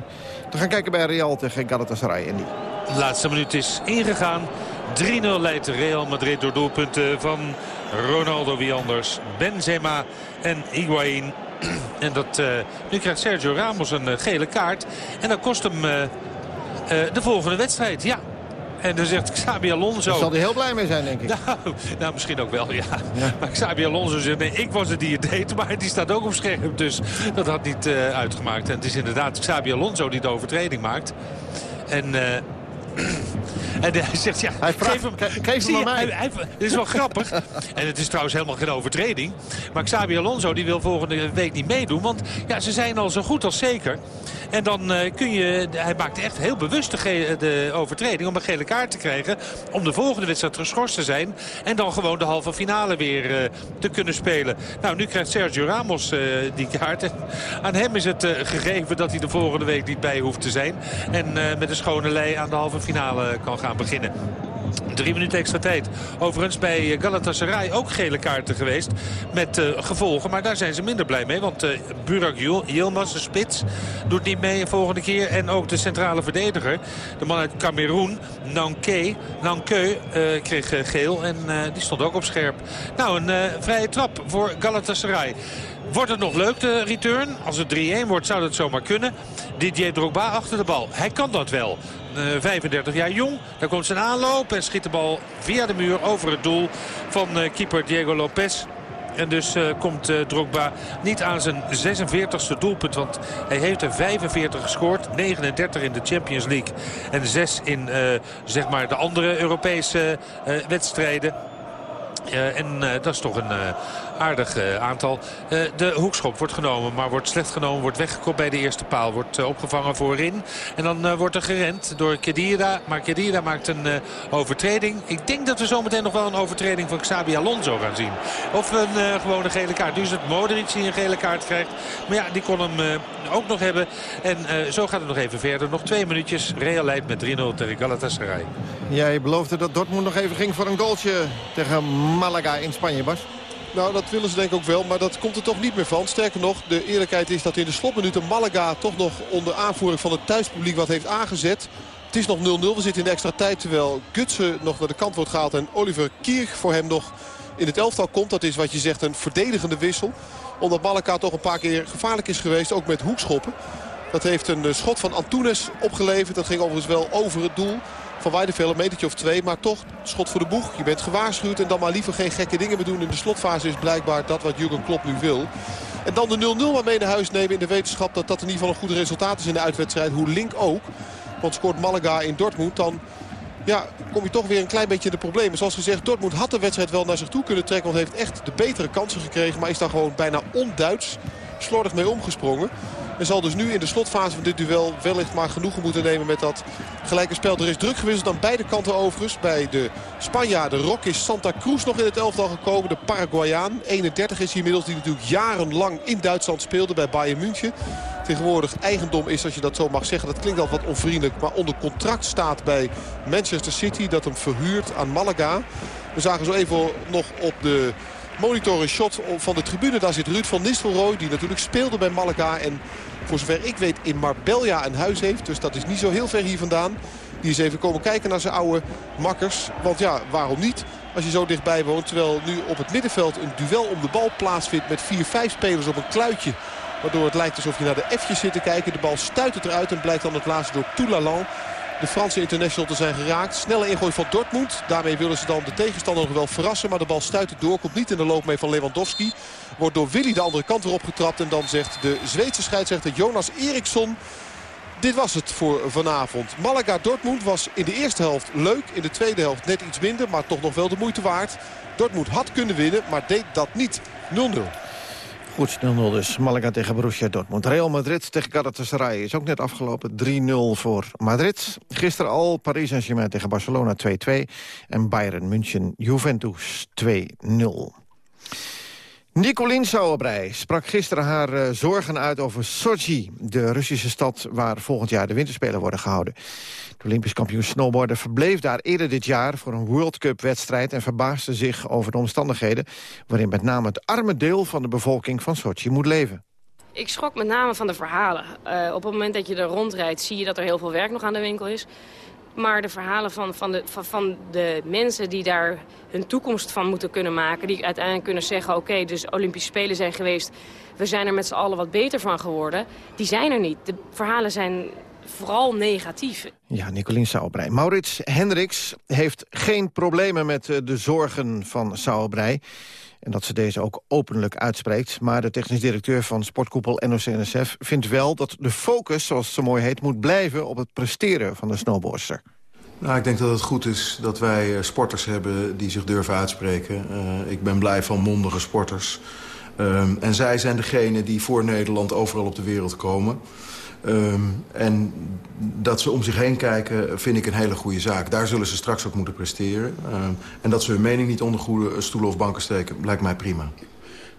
te gaan kijken bij Real tegen Galatasaray. En die. De laatste minuut is ingegaan. 3-0 leidt Real Madrid door doelpunten van Ronaldo wie anders. Benzema en Higuain. En dat, uh, nu krijgt Sergio Ramos een gele kaart. En dat kost hem de volgende wedstrijd. Ja, en dan zegt Xabi Alonso... Daar zal hij heel blij mee zijn, denk ik. Nou, nou misschien ook wel, ja. Maar Xabi Alonso zegt, nee, ik was het die het deed. Maar die staat ook op scherm, dus dat had niet uh, uitgemaakt. En het is inderdaad Xabi Alonso die de overtreding maakt. En... Uh, en hij zegt, ja, hij vraagt, geef hem, geef hem mij. Dit is wel grappig. En het is trouwens helemaal geen overtreding. Maar Xabi Alonso die wil volgende week niet meedoen. Want ja, ze zijn al zo goed als zeker. En dan uh, kun je, hij maakt echt heel bewust de, de, overtreding om een gele kaart te krijgen. Om de volgende wedstrijd geschorst te zijn. En dan gewoon de halve finale weer uh, te kunnen spelen. Nou, nu krijgt Sergio Ramos uh, die kaart. En aan hem is het gegeven dat hij de volgende week niet bij hoeft te zijn. En met een schone lei aan de halve finale kan gaan beginnen. Drie minuten extra tijd. Overigens bij Galatasaray ook gele kaarten geweest. Met uh, gevolgen. Maar daar zijn ze minder blij mee. Want uh, Burak Yilmaz, de spits, doet niet mee de volgende keer. En ook de centrale verdediger. De man uit Cameroen, Nanke, Nanke kreeg geel. En die stond ook op scherp. Nou, een vrije trap voor Galatasaray. Wordt het nog leuk, de return? Als het 3-1 wordt, zou dat zomaar kunnen. Didier Drogba achter de bal. Hij kan dat wel. 35 jaar jong. Daar komt zijn aanloop en schiet de bal via de muur over het doel van keeper Diego Lopez. En dus uh, komt Drogba niet aan zijn 46e doelpunt. Want hij heeft er 45 gescoord. 39 in de Champions League. En 6 in zeg maar de andere Europese wedstrijden. en dat is toch een aardig uh, aantal. Uh, de hoekschop wordt genomen, maar wordt slecht genomen. Wordt weggekopt bij de eerste paal. Wordt uh, opgevangen voorin. En dan wordt er gerend door Kedira. Maar Kedira maakt een overtreding. Ik denk dat we zometeen nog wel een overtreding van Xabi Alonso gaan zien. Of een gewone gele kaart. Nu is het Modric die een gele kaart krijgt. Maar ja, die kon hem ook nog hebben. En zo gaat het nog even verder. Nog twee minuutjes. Real leidt met 3-0 tegen Galatasaray. Jij beloofde dat Dortmund nog even ging voor een goaltje tegen Malaga in Spanje, Bas. Nou, dat willen ze denk ik ook wel, maar dat komt er toch niet meer van. Sterker nog, de eerlijkheid is dat in de slotminuten Malaga toch nog onder aanvoering van het thuispubliek wat heeft aangezet. Het is nog 0-0, we zitten in de extra tijd terwijl Gutsen nog naar de kant wordt gehaald en Oliver Kierg voor hem nog in het elftal komt. Dat is wat je zegt een verdedigende wissel. Omdat Malaga toch een paar keer gevaarlijk is geweest, ook met hoekschoppen. Dat heeft een eh, schot van Antunes opgeleverd. Dat ging overigens wel over het doel. Van Weideveld een metertje of twee. Maar toch, schot voor de boeg. Je bent gewaarschuwd en dan maar liever geen gekke dingen meer doen. In de slotfase is blijkbaar dat wat Jurgen Klopp nu wil. En dan de 0-0 maar mee naar huis nemen in de wetenschap dat dat in ieder geval een goed resultaat is in de uitwedstrijd. Hoe link ook. Want scoort Malaga in Dortmund dan ja, kom je toch weer een klein beetje in de problemen. Zoals gezegd, Dortmund had de wedstrijd wel naar zich toe kunnen trekken. Want heeft echt de betere kansen gekregen. Maar is daar gewoon bijna onduits slordig mee omgesprongen. En zal dus nu in de slotfase van dit duel wellicht maar genoegen moeten nemen met dat gelijke spel. Er is druk gewisseld aan beide kanten overigens. Bij de Spanjaarden Rock is Santa Cruz nog in het elftal gekomen. De Paraguayaan, 31 is hij inmiddels, die natuurlijk jarenlang in Duitsland speelde bij Bayern München. Tegenwoordig eigendom is, als je dat zo mag zeggen, dat klinkt al wat onvriendelijk. Maar onder contract staat bij Manchester City dat hem verhuurt aan Malaga. We zagen zo even nog op de monitor een shot van de tribune. Daar zit Ruud van Nistelrooy, die natuurlijk speelde bij Malaga. En voor zover ik weet in Marbella een huis heeft. Dus dat is niet zo heel ver hier vandaan. Die is even komen kijken naar zijn oude makkers. Want ja, waarom niet? Als je zo dichtbij woont. Terwijl nu op het middenveld een duel om de bal plaatsvindt met 4-5 spelers op een kluitje. Waardoor het lijkt alsof je naar de F'jes zit te kijken. De bal stuit het eruit en blijkt dan het laatste door Toulalan de Franse international te zijn geraakt. Snelle ingooi van Dortmund. Daarmee willen ze dan de tegenstander nog wel verrassen. Maar de bal stuit het door. Komt niet in de loop mee van Lewandowski. Wordt door Willy de andere kant erop getrapt. En dan zegt de Zweedse scheidsrechter Jonas Eriksson... Dit was het voor vanavond. Malaga-Dortmund was in de eerste helft leuk. In de tweede helft net iets minder, maar toch nog wel de moeite waard. Dortmund had kunnen winnen, maar deed dat niet. 0-0. Goed, 0-0 dus. Malaga tegen Borussia Dortmund. Real Madrid tegen Galatasaray is ook net afgelopen. 3-0 voor Madrid. Gisteren al Paris Saint-Germain tegen Barcelona 2-2. En Bayern München Juventus 2-0. Nicolien Sauerbrei sprak gisteren haar uh, zorgen uit over Sochi... de Russische stad waar volgend jaar de winterspelen worden gehouden. De Olympisch kampioen snowboarder verbleef daar eerder dit jaar... voor een World Cup-wedstrijd en verbaasde zich over de omstandigheden... waarin met name het arme deel van de bevolking van Sochi moet leven. Ik schrok met name van de verhalen. Uh, op het moment dat je er rondrijdt zie je dat er heel veel werk nog aan de winkel is. Maar de verhalen van, van, de, van, van de mensen die daar hun toekomst van moeten kunnen maken... die uiteindelijk kunnen zeggen, oké, dus Olympische Spelen zijn geweest... we zijn er met z'n allen wat beter van geworden. Die zijn er niet. De verhalen zijn vooral negatief. Ja, Nicolien Sauerbrei. Maurits Hendricks heeft geen problemen met eh, de zorgen van Sauerbrei. En dat ze deze ook openlijk uitspreekt. Maar de technisch directeur van sportkoepel NOC-NSF vindt wel dat de focus, zoals het zo mooi heet, moet blijven op het presteren van de snowboardster. Nou, ik denk dat het goed is dat wij eh, sporters hebben die zich durven uitspreken. Uh, ik ben blij van mondige sporters. Uh, en zij zijn degene die voor Nederland overal op de wereld komen. Um, en dat ze om zich heen kijken vind ik een hele goede zaak. Daar zullen ze straks ook moeten presteren. Um, en dat ze hun mening niet onder goede stoelen of banken steken, lijkt mij prima.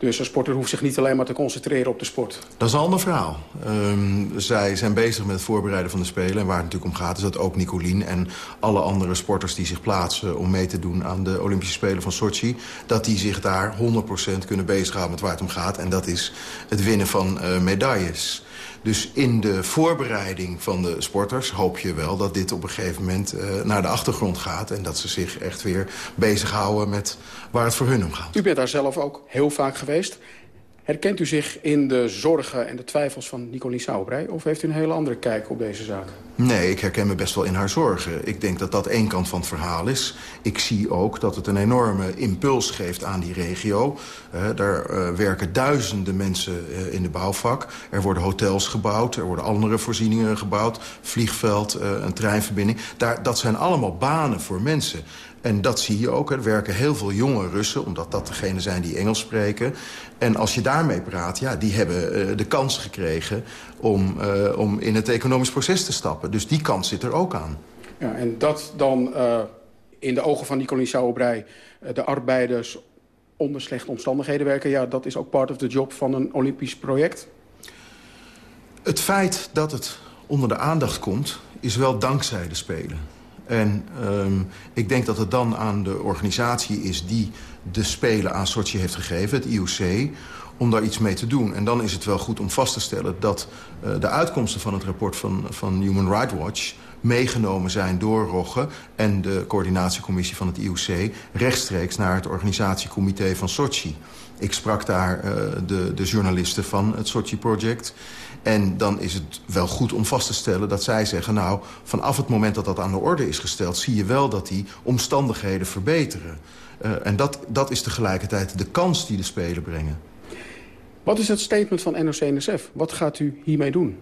Dus een sporter hoeft zich niet alleen maar te concentreren op de sport. Dat is een ander verhaal. Um, zij zijn bezig met het voorbereiden van de Spelen. En waar het natuurlijk om gaat is dat ook Nicolien en alle andere sporters die zich plaatsen... om mee te doen aan de Olympische Spelen van Sochi... dat die zich daar 100% kunnen bezighouden met waar het om gaat. En dat is het winnen van uh, medailles. Dus in de voorbereiding van de sporters hoop je wel dat dit op een gegeven moment uh, naar de achtergrond gaat. En dat ze zich echt weer bezighouden met waar het voor hun om gaat. U bent daar zelf ook heel vaak geweest. Herkent u zich in de zorgen en de twijfels van Nicolien Sauerbrei... of heeft u een hele andere kijk op deze zaak? Nee, ik herken me best wel in haar zorgen. Ik denk dat dat één kant van het verhaal is. Ik zie ook dat het een enorme impuls geeft aan die regio. Uh, daar uh, werken duizenden mensen uh, in de bouwvak. Er worden hotels gebouwd, er worden andere voorzieningen gebouwd. Vliegveld, een treinverbinding. Daar, dat zijn allemaal banen voor mensen. En dat zie je ook. Er werken heel veel jonge Russen, omdat dat degene zijn die Engels spreken. En als je daarmee praat, ja, die hebben uh, de kans gekregen... Om, uh, om in het economisch proces te stappen. Dus die kans zit er ook aan. Ja, en dat dan uh, in de ogen van Nicolien Sauerbrei... de arbeiders onder slechte omstandigheden werken... ja, dat is ook part of the job van een Olympisch project? Het feit dat het onder de aandacht komt... is wel dankzij de Spelen. En um, ik denk dat het dan aan de organisatie is die de Spelen aan Sochi heeft gegeven, het IOC om daar iets mee te doen. En dan is het wel goed om vast te stellen dat uh, de uitkomsten van het rapport van, van Human Rights Watch meegenomen zijn door Rogge en de coördinatiecommissie van het IOC... rechtstreeks naar het organisatiecomité van Sochi. Ik sprak daar uh, de, de journalisten van het Sochi Project... En dan is het wel goed om vast te stellen dat zij zeggen... nou, vanaf het moment dat dat aan de orde is gesteld... zie je wel dat die omstandigheden verbeteren. Uh, en dat, dat is tegelijkertijd de kans die de Spelen brengen. Wat is het statement van NOC-NSF? Wat gaat u hiermee doen?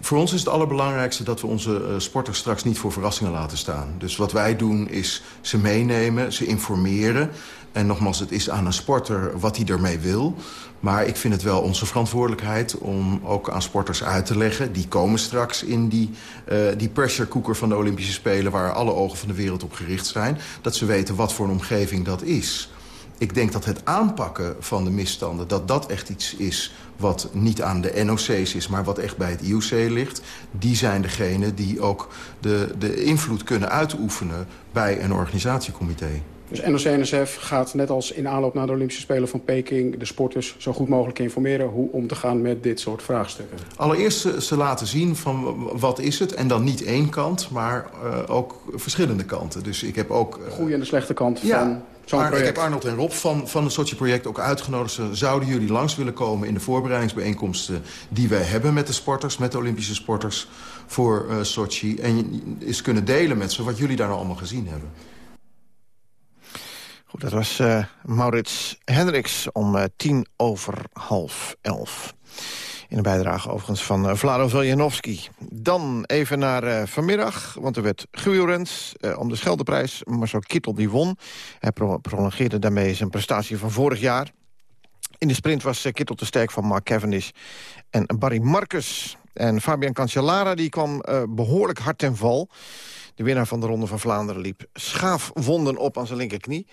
Voor ons is het allerbelangrijkste dat we onze uh, sporters straks niet voor verrassingen laten staan. Dus wat wij doen is ze meenemen, ze informeren. En nogmaals, het is aan een sporter wat hij ermee wil. Maar ik vind het wel onze verantwoordelijkheid om ook aan sporters uit te leggen... die komen straks in die, uh, die pressure cooker van de Olympische Spelen... waar alle ogen van de wereld op gericht zijn... dat ze weten wat voor een omgeving dat is. Ik denk dat het aanpakken van de misstanden... dat dat echt iets is wat niet aan de NOC's is... maar wat echt bij het IOC ligt. Die zijn degene die ook de, de invloed kunnen uitoefenen... bij een organisatiecomité. Dus NOC-NSF gaat net als in aanloop naar de Olympische Spelen van Peking... de sporters zo goed mogelijk informeren hoe om te gaan met dit soort vraagstukken. Allereerst ze, ze laten zien van wat is het. En dan niet één kant, maar uh, ook verschillende kanten. Dus ik heb ook... Uh, de goede en de slechte kant ja, van project. Ik heb Arnold en Rob van, van het Sochi-project ook uitgenodigd. Zouden jullie langs willen komen in de voorbereidingsbijeenkomsten... die wij hebben met de sporters, met de Olympische sporters voor uh, Sochi. En eens kunnen delen met ze wat jullie daar nou allemaal gezien hebben. Goed, dat was uh, Maurits Hendricks om uh, tien over half elf. In een bijdrage overigens van uh, Vlado Veljanovski. Dan even naar uh, vanmiddag, want er werd gewielrend uh, om de Scheldeprijs. Marcel Kittel die won. Hij pro prolongeerde daarmee zijn prestatie van vorig jaar. In de sprint was Kittel te sterk van Mark Cavendish en Barry Marcus. En Fabian Cancellara die kwam behoorlijk hard ten val. De winnaar van de Ronde van Vlaanderen liep schaafwonden op aan zijn linkerknie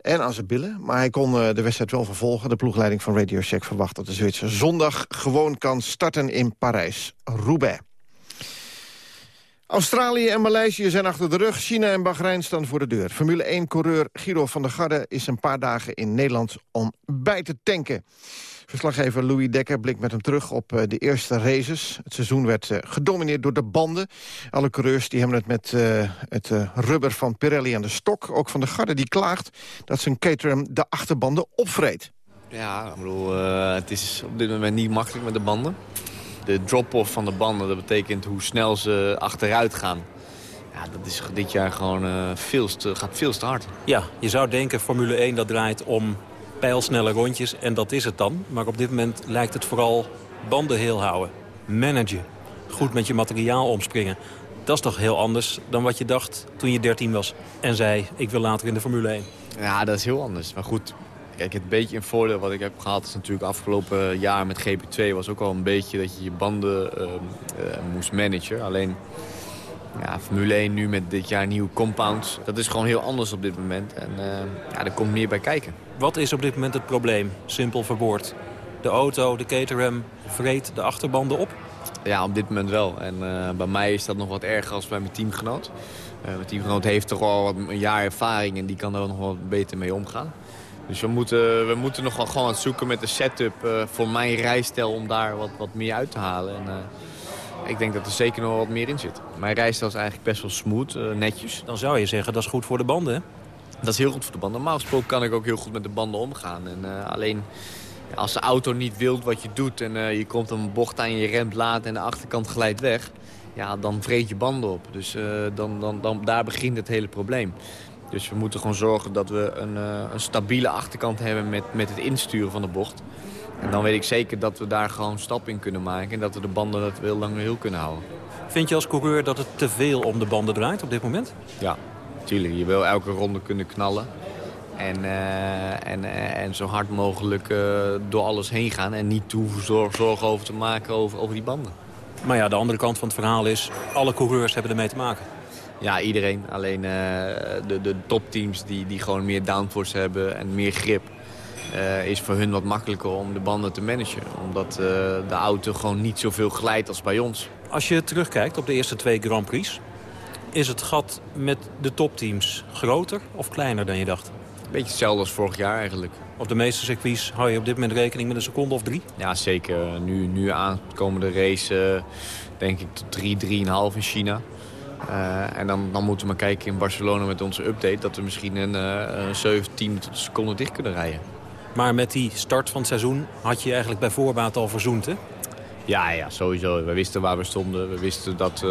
en aan zijn billen. Maar hij kon eh, de wedstrijd wel vervolgen. De ploegleiding van Radio Shack verwacht dat de Zwitser zondag gewoon kan starten in Parijs-Roubaix. Australië en Maleisië zijn achter de rug. China en Bahrein staan voor de deur. Formule 1-coureur Giro van der Garde is een paar dagen in Nederland om bij te tanken. Verslaggever Louis Dekker blikt met hem terug op eh, de eerste races. Het seizoen werd uh, gedomineerd door de banden. Alle coureurs die hebben het met uh, het rubber van Pirelli aan de stok. Ook van de Garde die klaagt dat zijn Caterham de achterbanden opvreet. Ja, ik bedoel, het is op dit moment niet makkelijk met de banden. De drop-off van de banden, dat betekent hoe snel ze achteruit gaan. Ja, dat is dit jaar gewoon veel te, gaat veel te hard. Ja, je zou denken Formule 1 dat draait om pijlsnelle rondjes en dat is het dan. Maar op dit moment lijkt het vooral banden heel houden. Managen. Goed met je materiaal omspringen. Dat is toch heel anders dan wat je dacht toen je 13 was. En zei, ik wil later in de Formule 1. Ja, dat is heel anders. Maar goed, kijk, het beetje een voordeel wat ik heb gehad... is natuurlijk afgelopen jaar met GP2 was ook al een beetje... dat je je banden uh, uh, moest managen. Alleen ja, Formule 1 nu met dit jaar nieuwe compounds. Dat is gewoon heel anders op dit moment. En uh, ja, er komt meer bij kijken. Wat is op dit moment het probleem? Simpel verwoord. De auto, de caterham, vreet de achterbanden op? Ja, op dit moment wel. En uh, bij mij is dat nog wat erger als bij mijn teamgenoot. Uh, mijn teamgenoot heeft toch al een jaar ervaring en die kan er nog wat beter mee omgaan. Dus we moeten, we moeten nog wel gewoon aan het zoeken met de setup voor mijn rijstijl om daar wat, wat meer uit te halen. En, ik denk dat er zeker nog wat meer in zit. Mijn rijstijl is eigenlijk best wel smooth, uh, netjes. Dan zou je zeggen, dat is goed voor de banden, hè? Dat is heel goed voor de banden. Normaal gesproken kan ik ook heel goed met de banden omgaan. En, alleen als de auto niet wilt wat je doet en je komt een bocht aan je remt laat en de achterkant glijdt weg... ja, dan vreet je banden op. Dus dan, dan, dan, daar begint het hele probleem. Dus we moeten gewoon zorgen dat we een, een stabiele achterkant hebben met, met het insturen van de bocht. En dan weet ik zeker dat we daar gewoon stap in kunnen maken. En dat we de banden dat veel langer heel kunnen houden. Vind je als coureur dat het te veel om de banden draait op dit moment? Ja, tuurlijk. Je wil elke ronde kunnen knallen. En, uh, en, uh, en zo hard mogelijk uh, door alles heen gaan. En niet toe zorgen over te maken over, over die banden. Maar ja, de andere kant van het verhaal is... alle coureurs hebben ermee te maken. Ja, iedereen. Alleen de, de topteams die, die gewoon meer downforce hebben en meer grip... Uh, is voor hun wat makkelijker om de banden te managen. Omdat uh, de auto gewoon niet zoveel glijdt als bij ons. Als je terugkijkt op de eerste twee Grand Prix... is het gat met de topteams groter of kleiner dan je dacht? Beetje hetzelfde als vorig jaar eigenlijk. Op de meeste circuits hou je op dit moment rekening met een seconde of drie? Ja, zeker. Nu, nu aankomende race uh, denk ik tot 3, 3,5 in China. Uh, en dan, dan moeten we maar kijken in Barcelona met onze update... dat we misschien een, uh, een 17 tot een seconde dicht kunnen rijden. Maar met die start van het seizoen had je eigenlijk bij voorbaat al verzoend, hè? Ja, ja, sowieso. We wisten waar we stonden. We wisten dat uh,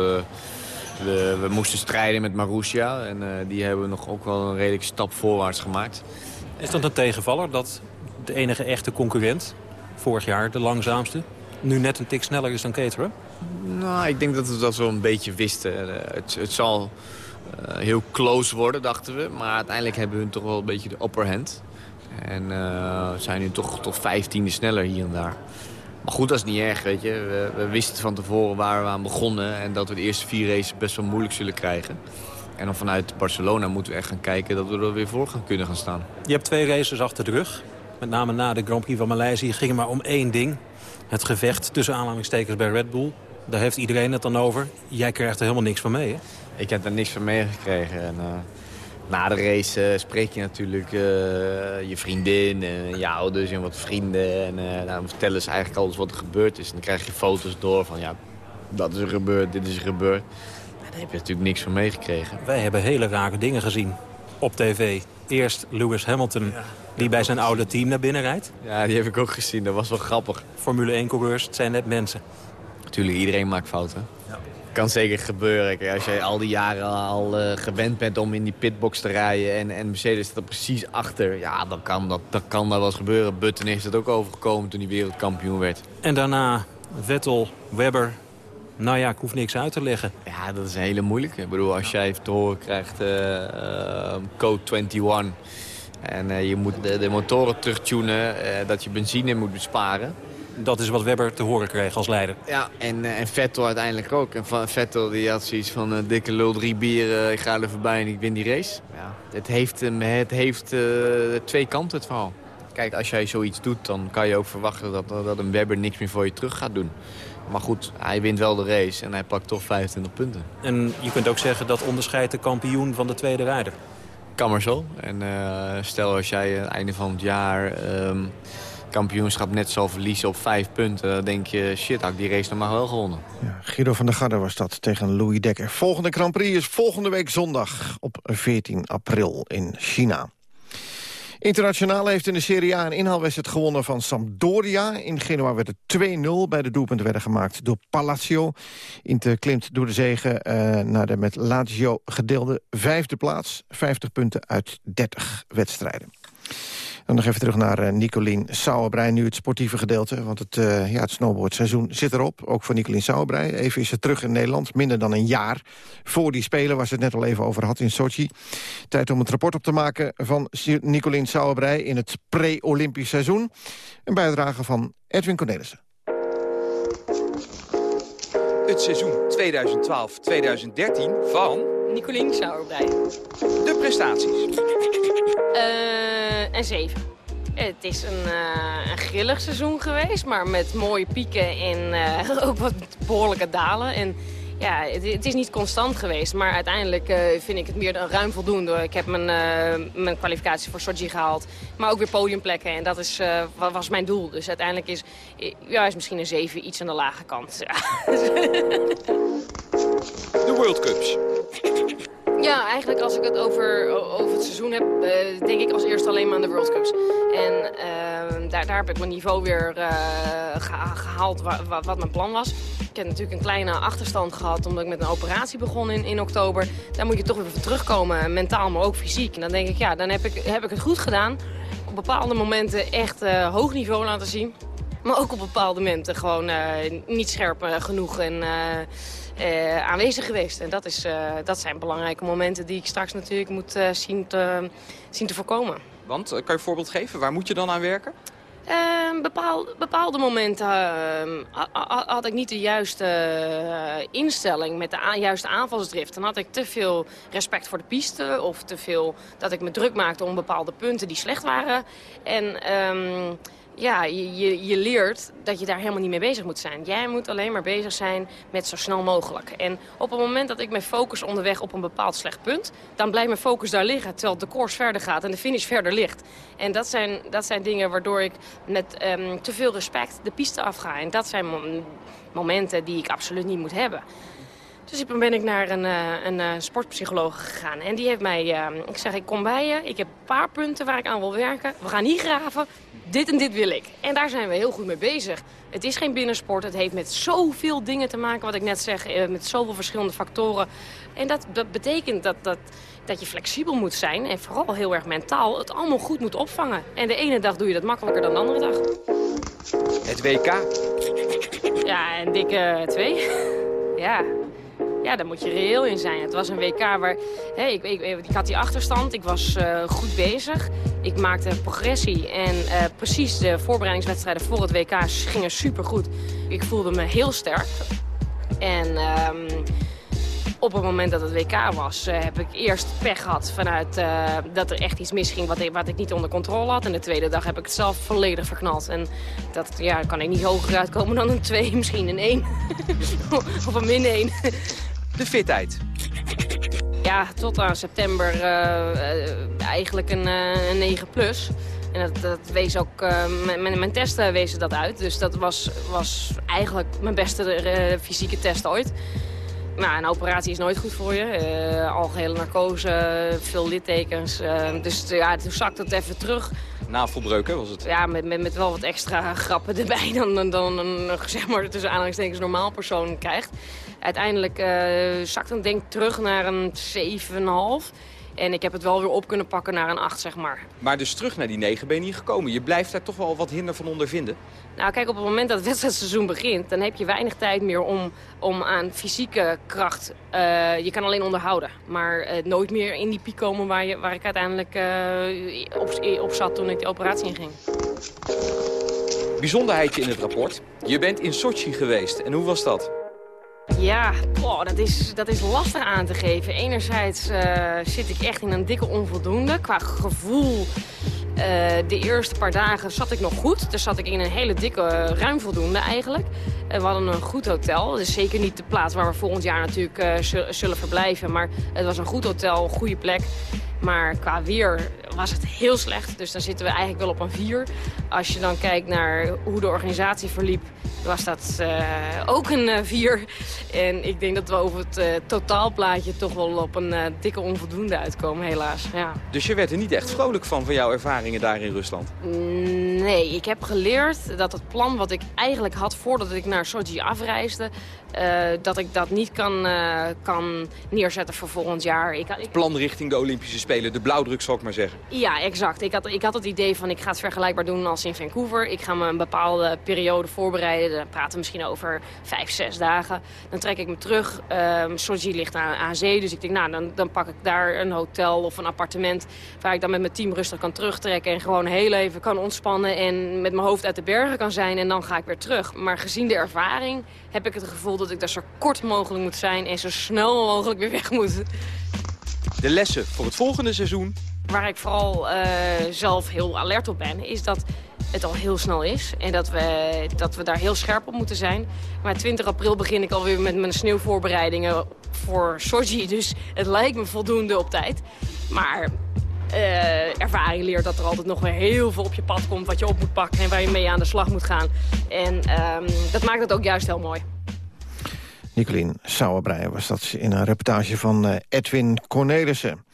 we, we, moesten strijden met Marussia. En uh, die hebben nog ook wel een redelijke stap voorwaarts gemaakt. Is dat een tegenvaller dat de enige echte concurrent, vorig jaar de langzaamste, nu net een tik sneller is dan Caterham? Nou, ik denk dat we dat wel een beetje wisten. Uh, het, het zal heel close worden, dachten we. Maar uiteindelijk hebben we toch wel een beetje de upper hand. En uh, zijn nu toch tot vijftiende sneller hier en daar. Maar goed, dat is niet erg, weet je. We, we, wisten van tevoren waar we aan begonnen... en dat we de eerste vier races best wel moeilijk zullen krijgen. En dan vanuit Barcelona moeten we echt gaan kijken... dat we er weer voor gaan kunnen gaan staan. Je hebt twee races achter de rug. Met name na de Grand Prix van Maleisië ging het maar om één ding. Het gevecht tussen aanhalingstekens bij Red Bull. Daar heeft iedereen het dan over. Jij krijgt er helemaal niks van mee, hè? Ik heb er niks van meegekregen. En, uh na de race uh, spreek je natuurlijk uh, je vriendin en je ouders en wat vrienden. En dan vertellen ze eigenlijk alles wat er gebeurd is. En dan krijg je foto's door van ja, dat is er gebeurd, dit is er gebeurd. daar heb je natuurlijk niks van meegekregen. Wij hebben hele rare dingen gezien op tv. Eerst Lewis Hamilton, die bij zijn oude team naar binnen rijdt. Ja, die heb ik ook gezien. Dat was wel grappig. Formule 1-coureurs, het zijn net mensen. Natuurlijk, iedereen maakt fouten. Ja kan zeker gebeuren. als je al die jaren al uh, gewend bent om in die pitbox te rijden... en, en Mercedes staat er precies achter, ja, dan kan dat, dan kan dat wel eens gebeuren. Button heeft het ook overgekomen toen hij wereldkampioen werd. En daarna Vettel, Webber... Nou ja, ik hoef niks uit te leggen. Ja, dat is een hele moeilijke. Ik bedoel, als jij te horen krijgt uh, uh, code 21... en je moet de, de motoren terugtunen, dat je benzine moet besparen... Dat is wat Webber te horen kreeg als leider. Ja, en, en Vettel uiteindelijk ook. En Vettel die had zoiets van uh, dikke lul, drie bieren, ik ga er voorbij en ik win die race. Ja, het heeft, het heeft twee kanten het verhaal. Kijk, als jij zoiets doet, dan kan je ook verwachten dat, dat een Webber niks meer voor je terug gaat doen. Maar goed, hij wint wel de race en hij pakt toch 25 punten. En je kunt ook zeggen dat onderscheidt de kampioen van de tweede rijder. Kan maar zo. En uh, stel als jij aan het einde van het jaar um, kampioenschap net zal verliezen op vijf punten... dan denk je, shit, had ik die race nog maar wel gewonnen. Ja, Guido van der Garde was dat tegen Louis Dekker. Volgende Grand Prix is volgende week zondag op 14 april in China. Internationaal heeft in de Serie A een inhaalwedstrijd gewonnen van Sampdoria. In Genoa werd het 2-0. Bij de doelpunten werden gemaakt door Palacio. Inter klimt door de zegen uh, naar de met Lazio gedeelde vijfde plaats. 50 punten uit 30 wedstrijden. Dan nog even terug naar uh, Nicolien Sauerbrei, nu het sportieve gedeelte. Want het, uh, ja, het snowboardseizoen zit erop, ook voor Nicolien Sauerbrei. Even is ze terug in Nederland, minder dan een jaar voor die Spelen... waar ze het net al even over had in Sochi. Tijd om het rapport op te maken van Nicolien Sauerbrei... in het pre-Olympisch seizoen. Een bijdrage van Edwin Cornelissen. Het seizoen 2012-2013 van... Nicolien Sauerbrei. De prestaties. Uh, een 7. Het is een, uh, een grillig seizoen geweest, maar met mooie pieken en uh, ook wat behoorlijke dalen. En ja, het, het, is niet constant geweest, maar uiteindelijk uh, vind ik het meer dan ruim voldoende. Ik heb mijn, mijn kwalificatie voor Sochi gehaald, maar ook weer podiumplekken. En dat is, was mijn doel. Dus uiteindelijk is, ja, is misschien een 7 iets aan de lage kant. Ja. De World Cups. Ja, eigenlijk als ik het over, over het seizoen heb, uh, denk ik als eerste alleen maar aan de World Cups. En uh, daar, daar heb ik mijn niveau weer uh, gehaald wa wa wat mijn plan was. Ik heb natuurlijk een kleine achterstand gehad omdat ik met een operatie begon in, in oktober. Daar moet je toch even terugkomen, mentaal, maar ook fysiek. En dan denk ik, ja, dan heb ik, heb ik het goed gedaan. Op bepaalde momenten echt hoog niveau laten zien. Maar ook op bepaalde momenten gewoon niet scherp genoeg en uh, aanwezig geweest. En dat, is, uh, dat zijn belangrijke momenten die ik straks natuurlijk moet uh, zien, te, zien te voorkomen. Want, kan je een voorbeeld geven? Waar moet je dan aan werken? Uh, bepaal, bepaalde momenten uh, had ik niet de juiste instelling met de juiste aanvalsdrift. Dan had ik te veel respect voor de piste of te veel dat ik me druk maakte om bepaalde punten die slecht waren. En um, ja, je, je, leert dat je daar helemaal niet mee bezig moet zijn. Jij moet alleen maar bezig zijn met zo snel mogelijk. En op het moment dat ik me focus onderweg op een bepaald slecht punt... dan blijft mijn focus daar liggen, terwijl de course verder gaat en de finish verder ligt. En dat zijn, dat zijn dingen waardoor ik met um, te veel respect de piste afga. En dat zijn momenten die ik absoluut niet moet hebben. Dus toen ben ik naar een, uh, een uh, sportpsycholoog gegaan. En die heeft mij, uh, ik zeg, ik kom bij je. Ik heb een paar punten waar ik aan wil werken. We gaan hier graven. Dit en dit wil ik. En daar zijn we heel goed mee bezig. Het is geen binnensport. Het heeft met zoveel dingen te maken, wat ik net zeg. Eh, met zoveel verschillende factoren. En dat, dat betekent dat, dat, dat je flexibel moet zijn. En vooral heel erg mentaal het allemaal goed moet opvangen. En de ene dag doe je dat makkelijker dan de andere dag. Het WK. Ja, een dikke twee. ja, ja, daar moet je reëel in zijn. Het was een WK waar... Hè, ik, ik, ik, had die achterstand, ik was uh, goed bezig. Ik maakte progressie. En uh, precies de voorbereidingswedstrijden voor het WK gingen supergoed. Ik voelde me heel sterk. En... Um, op het moment dat het WK was, uh, heb ik eerst pech gehad vanuit dat er echt iets misging wat ik, wat ik niet onder controle had. En de tweede dag heb ik het zelf volledig verknald. En dat ja, kan ik niet hoger uitkomen dan een 2, misschien een 1. of een min 1. De fitheid. Ja, tot aan september uh, eigenlijk een, een 9 plus. En dat, dat wees ook, mijn, mijn testen wezen dat uit. Dus dat was, was eigenlijk mijn beste fysieke test ooit. Nou, een operatie is nooit goed voor je. Uh, algehele narcose, veel littekens. dus ja, toen zakte het even terug. Navelbreuken was het? Ja, met, met, met wel wat extra grappen erbij dan, dan, dan een, zeg maar, tussen aanhalingstekens normaal persoon krijgt. Uiteindelijk uh, zakt het denk ik terug naar een 7,5. En ik heb het wel weer op kunnen pakken naar een 8, zeg maar. Maar dus terug naar die 9 ben je niet gekomen. Je blijft daar toch wel wat hinder van ondervinden? Nou, kijk, op het moment dat het wedstrijdseizoen begint... dan heb je weinig tijd meer om, om aan fysieke kracht... Uh, je kan alleen onderhouden. Maar uh, nooit meer in die piek komen waar, je, waar ik uiteindelijk uh, op, op zat toen ik de operatie inging. bijzonderheidje in het rapport. Je bent in Sochi geweest. En hoe was dat? Ja, oh, dat, is, dat is lastig aan te geven. Enerzijds uh, zit ik echt in een dikke onvoldoende. Qua gevoel, uh, de eerste paar dagen zat ik nog goed. Dus zat ik in een hele dikke, ruim voldoende eigenlijk. We hadden een goed hotel. Dus zeker niet de plaats waar we volgend jaar natuurlijk zullen verblijven. Maar het was een goed hotel, goede plek. Maar qua weer was het heel slecht. Dus dan zitten we eigenlijk wel op een 4. Als je dan kijkt naar hoe de organisatie verliep was dat uh, ook een 4. Uh, en ik denk dat we over het uh, totaalplaatje toch wel op een dikke onvoldoende uitkomen, helaas. Ja. Dus je werd er niet echt vrolijk van, van jouw ervaringen daar in Rusland? Nee, ik heb geleerd dat het plan wat ik eigenlijk had voordat ik naar Sochi afreisde... dat ik dat niet kan, kan neerzetten voor volgend jaar. Ik, ik... plan richting de Olympische Spelen, de blauwdruk zal ik maar zeggen. Ja, exact. Ik had, ik had het idee van ik ga het vergelijkbaar doen als in Vancouver. Ik ga me een bepaalde periode voorbereiden dan praten we misschien over vijf, zes dagen. Dan trek ik me terug. Um, Sochi ligt aan, aan zee, dus ik denk, nou, dan, dan pak ik daar een hotel of een appartement... waar ik dan met mijn team rustig kan terugtrekken... en gewoon heel even kan ontspannen en met mijn hoofd uit de bergen kan zijn... en dan ga ik weer terug. Maar gezien de ervaring heb ik het gevoel dat ik daar zo kort mogelijk moet zijn... en zo snel mogelijk weer weg moet. De lessen voor het volgende seizoen? Waar ik vooral uh, zelf heel alert op ben, is dat het al heel snel is. En dat we, dat we daar heel scherp op moeten zijn. Maar 20 april begin ik alweer met mijn sneeuwvoorbereidingen voor Sochi. Dus het lijkt me voldoende op tijd. Maar uh, ervaring leert dat er altijd nog weer heel veel op je pad komt... wat je op moet pakken en waar je mee aan de slag moet gaan. En um, dat maakt het ook juist heel mooi. Nicolien Sauerbreien was dat in een reportage van uh, Edwin Cornelissen.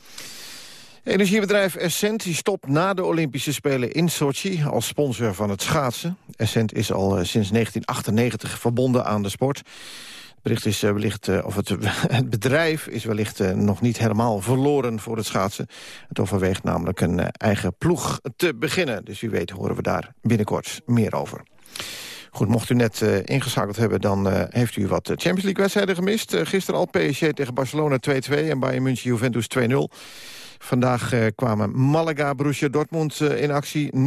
Energiebedrijf Essent die stopt na de Olympische Spelen in Sochi als sponsor van het schaatsen. Essent is al eh, sinds 1998 verbonden aan de sport. Bericht is eh, wellicht, eh, of het, het bedrijf is wellicht nog niet helemaal verloren voor het schaatsen. Het overweegt namelijk een eigen ploeg te beginnen. Dus wie weet horen we daar binnenkort meer over. Goed, mocht u net ingeschakeld hebben, dan heeft u wat Champions League-wedstrijden gemist. Gisteren al PSG tegen Barcelona 2-2 en Bayern München Juventus 2-0. Vandaag kwamen Malaga, Borussia Dortmund in actie. 0-0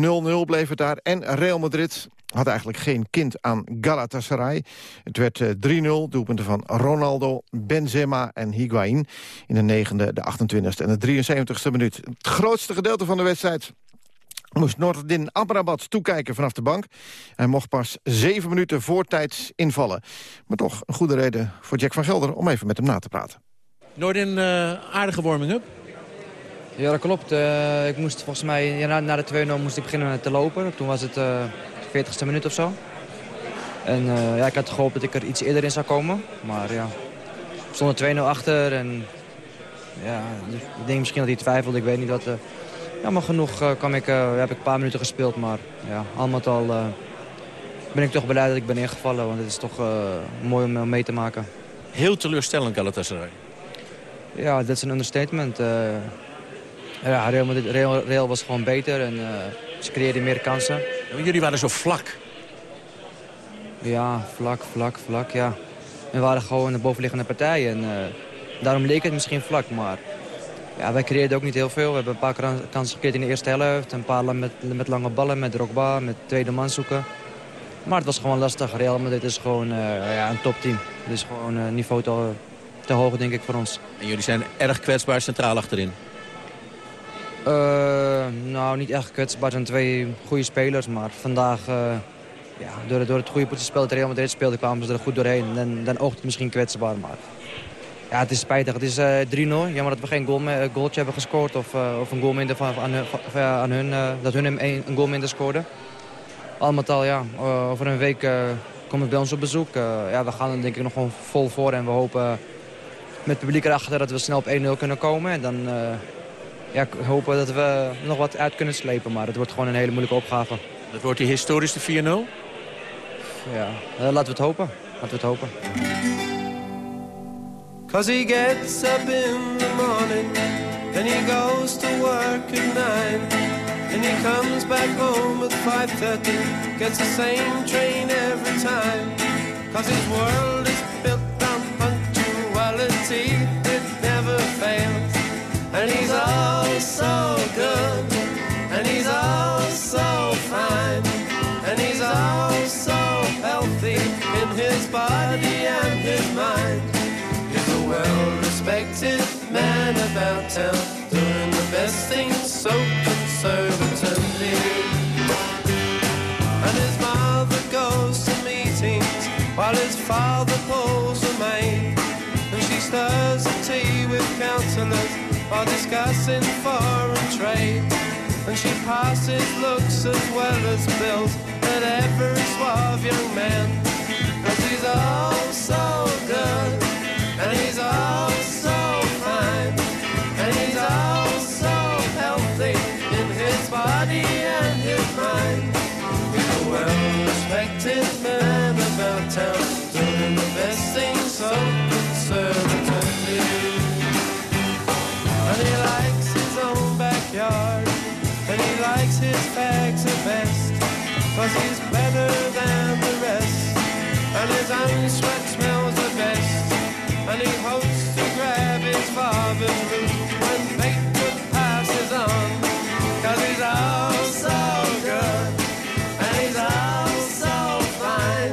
bleef het daar. En Real Madrid had eigenlijk geen kind aan Galatasaray. Het werd uh, eh, 3-0, doelpunten van Ronaldo, Benzema en Higuain... in de negende, de 28e en de 73e minuut. Het grootste gedeelte van de wedstrijd moest Nordin Amrabat toekijken vanaf de bank. Hij mocht pas zeven minuten voortijds invallen. Maar toch een goede reden voor Jack van Gelder om even met hem na te praten. Nordin, aardige warming-up. Ja, dat klopt. Uh, ik moest volgens mij, ja, na, na de 2-0 moest ik beginnen te lopen. Toen was het uh, 40ste minuut of zo. En uh, ja, ik had gehoopt dat ik er iets eerder in zou komen. Maar ja, we stonden 2-0 achter. En ja, ik denk misschien dat hij twijfelde. Ik weet niet wat. ja, maar genoeg kwam ik, heb ik een paar minuten gespeeld. Maar ja, allemaal al ben ik toch blij dat ik ben ingevallen. Want het is toch mooi om mee te maken. Heel teleurstellend Galatasaray. Ja, dat is een understatement. Ja, Real, Real, Real was gewoon beter en ze creëerden meer kansen. jullie waren zo vlak. Ja, vlak, vlak, vlak, ja. We waren gewoon een bovenliggende partij en uh, daarom leek het misschien vlak, maar... Ja, wij creëerden ook niet heel veel. We hebben een paar kansen gecreëerd in de eerste helft. Een paar met, met lange ballen, met Drogba, met tweede man zoeken. Maar het was gewoon lastig. Real Madrid is gewoon uh, ja, een topteam. Dus gewoon uh, niveau te, te hoog, denk ik, voor ons. En jullie zijn erg kwetsbaar centraal achterin? Uh, nou, niet echt kwetsbaar. Zijn twee goede spelers. Maar vandaag, uh, ja, door, door het goede positiespel dat Real Madrid speelde, kwamen ze er goed doorheen. En dan, oogt het misschien kwetsbaar. Maar ja, het is spijtig. Het is uh, eh, 3-0. Jammer dat we geen goal, hebben gescoord. Of, of een goal minder van, aan hun. dat hun een, een goal minder scoorden. Al met al, ja. over een week komt het bij ons op bezoek. ja, we gaan er denk ik nog gewoon vol voor. En we hopen met het publiek erachter dat we snel op 1-0 kunnen komen. En dan ja, ik hoop dat we nog wat uit kunnen slepen. Maar het wordt gewoon een hele moeilijke opgave. Dat wordt die historische 4-0? Ja, uh, laten we het hopen. Laten we het hopen. Cause he gets up in the morning And he goes to work at nine And he comes back home at 5.30 Gets the same train every time Cause his world is built on punctuality It never fails and he's all so good, and he's all so fine, and he's all so healthy in his body and his mind. He's a well-respected man about town, doing the best things so conservatively. And his mother goes to meetings while his father pulls a maid, and she stirs the tea with counselors while discussing foreign trade. And she passes looks as well as bills at every suave young man. Cause he's all so good, and he's all so fine, and he's all so healthy in his body and his mind. He's a well-respected man about town, doing the best things so cause he's better than the rest. And his own sweat smells the best, and he hopes to grab his father's boot when Bateman passes on, cause he's all so good, and he's all so fine,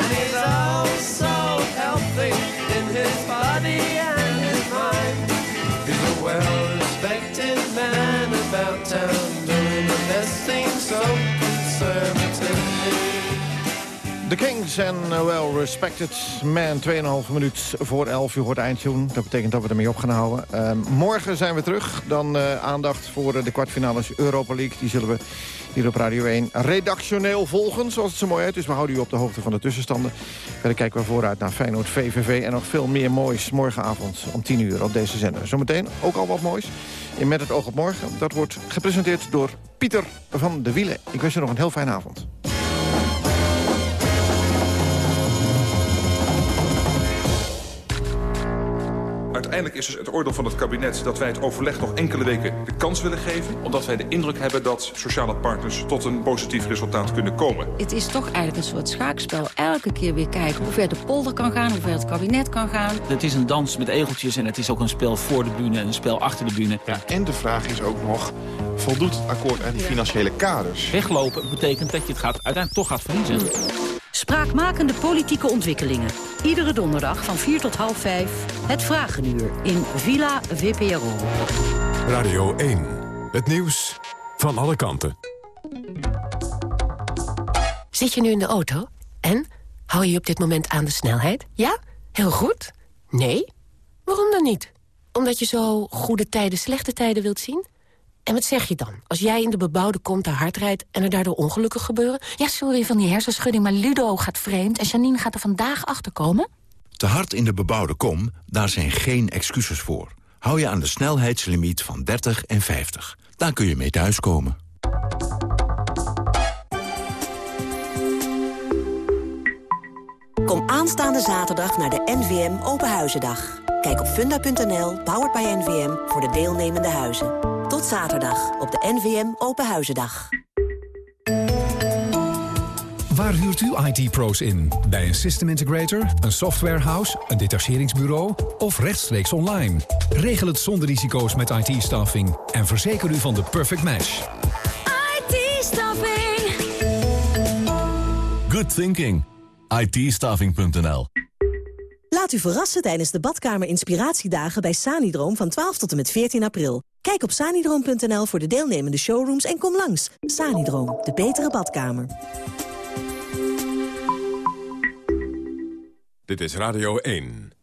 and he's all so healthy in his body and his mind. He's a well-respected man about town, doing the best thing so The Kings en uh, Well Respected Man, 2,5 minuut voor 11 uur hoort eindtune. Dat betekent dat we ermee op gaan houden. Uh, morgen zijn we terug. Dan uh, aandacht voor de kwartfinales Europa League. Die zullen we hier op Radio 1 redactioneel volgen, zoals het zo mooi uit. Dus we houden u op de hoogte van de tussenstanden. Verder kijken we vooruit naar Feyenoord, VVV en nog veel meer moois morgenavond om 10 uur op deze zender. Zometeen ook al wat moois in Met het oog op morgen. Dat wordt gepresenteerd door Pieter van de Wielen. Ik wens u nog een heel fijne avond. Uiteindelijk is dus het oordeel van het kabinet dat wij het overleg nog enkele weken de kans willen geven. Omdat wij de indruk hebben dat sociale partners tot een positief resultaat kunnen komen. Het is toch eigenlijk een soort schaakspel. Elke keer weer kijken hoe ver de polder kan gaan, hoe ver het kabinet kan gaan. Het is een dans met egeltjes en het is ook een spel voor de bühne en een spel achter de bühne. Ja, en de vraag is ook nog, voldoet het akkoord aan die financiële kaders? Weglopen betekent dat je het gaat, uiteindelijk toch gaat verliezen. Spraakmakende politieke ontwikkelingen. Iedere donderdag van 4 tot half 5. Het Vragenuur in Villa VPRO. Radio 1. Het nieuws van alle kanten. Zit je nu in de auto? En? Hou je op dit moment aan de snelheid? Ja? Heel goed? Nee? Waarom dan niet? Omdat je zo goede tijden, slechte tijden wilt zien? En wat zeg je dan? Als jij in de bebouwde kom te hard rijdt... en er daardoor ongelukken gebeuren? Ja, sorry van die hersenschudding, maar Ludo gaat vreemd... en Janine gaat er vandaag achter komen? Te hard in de bebouwde kom, daar zijn geen excuses voor. Hou je aan de snelheidslimiet van 30 en 50. Daar kun je mee thuiskomen. Kom aanstaande zaterdag naar de NVM Open Huizendag. Kijk op funda.nl, powered by NVM, voor de deelnemende huizen. Tot zaterdag op de NVM Open Huizendag. Waar huurt u IT-pro's in? Bij een system integrator, een softwarehouse, een detacheringsbureau of rechtstreeks online? Regel het zonder risico's met IT-staffing en verzeker u van de perfect match. IT-staffing. Good thinking. IT-staffing.nl Laat u verrassen tijdens de badkamer inspiratiedagen bij Sanidroom van 12 tot en met 14 april. Kijk op sanidroom.nl voor de deelnemende showrooms en kom langs. Sanidroom, de betere badkamer. Dit is Radio 1.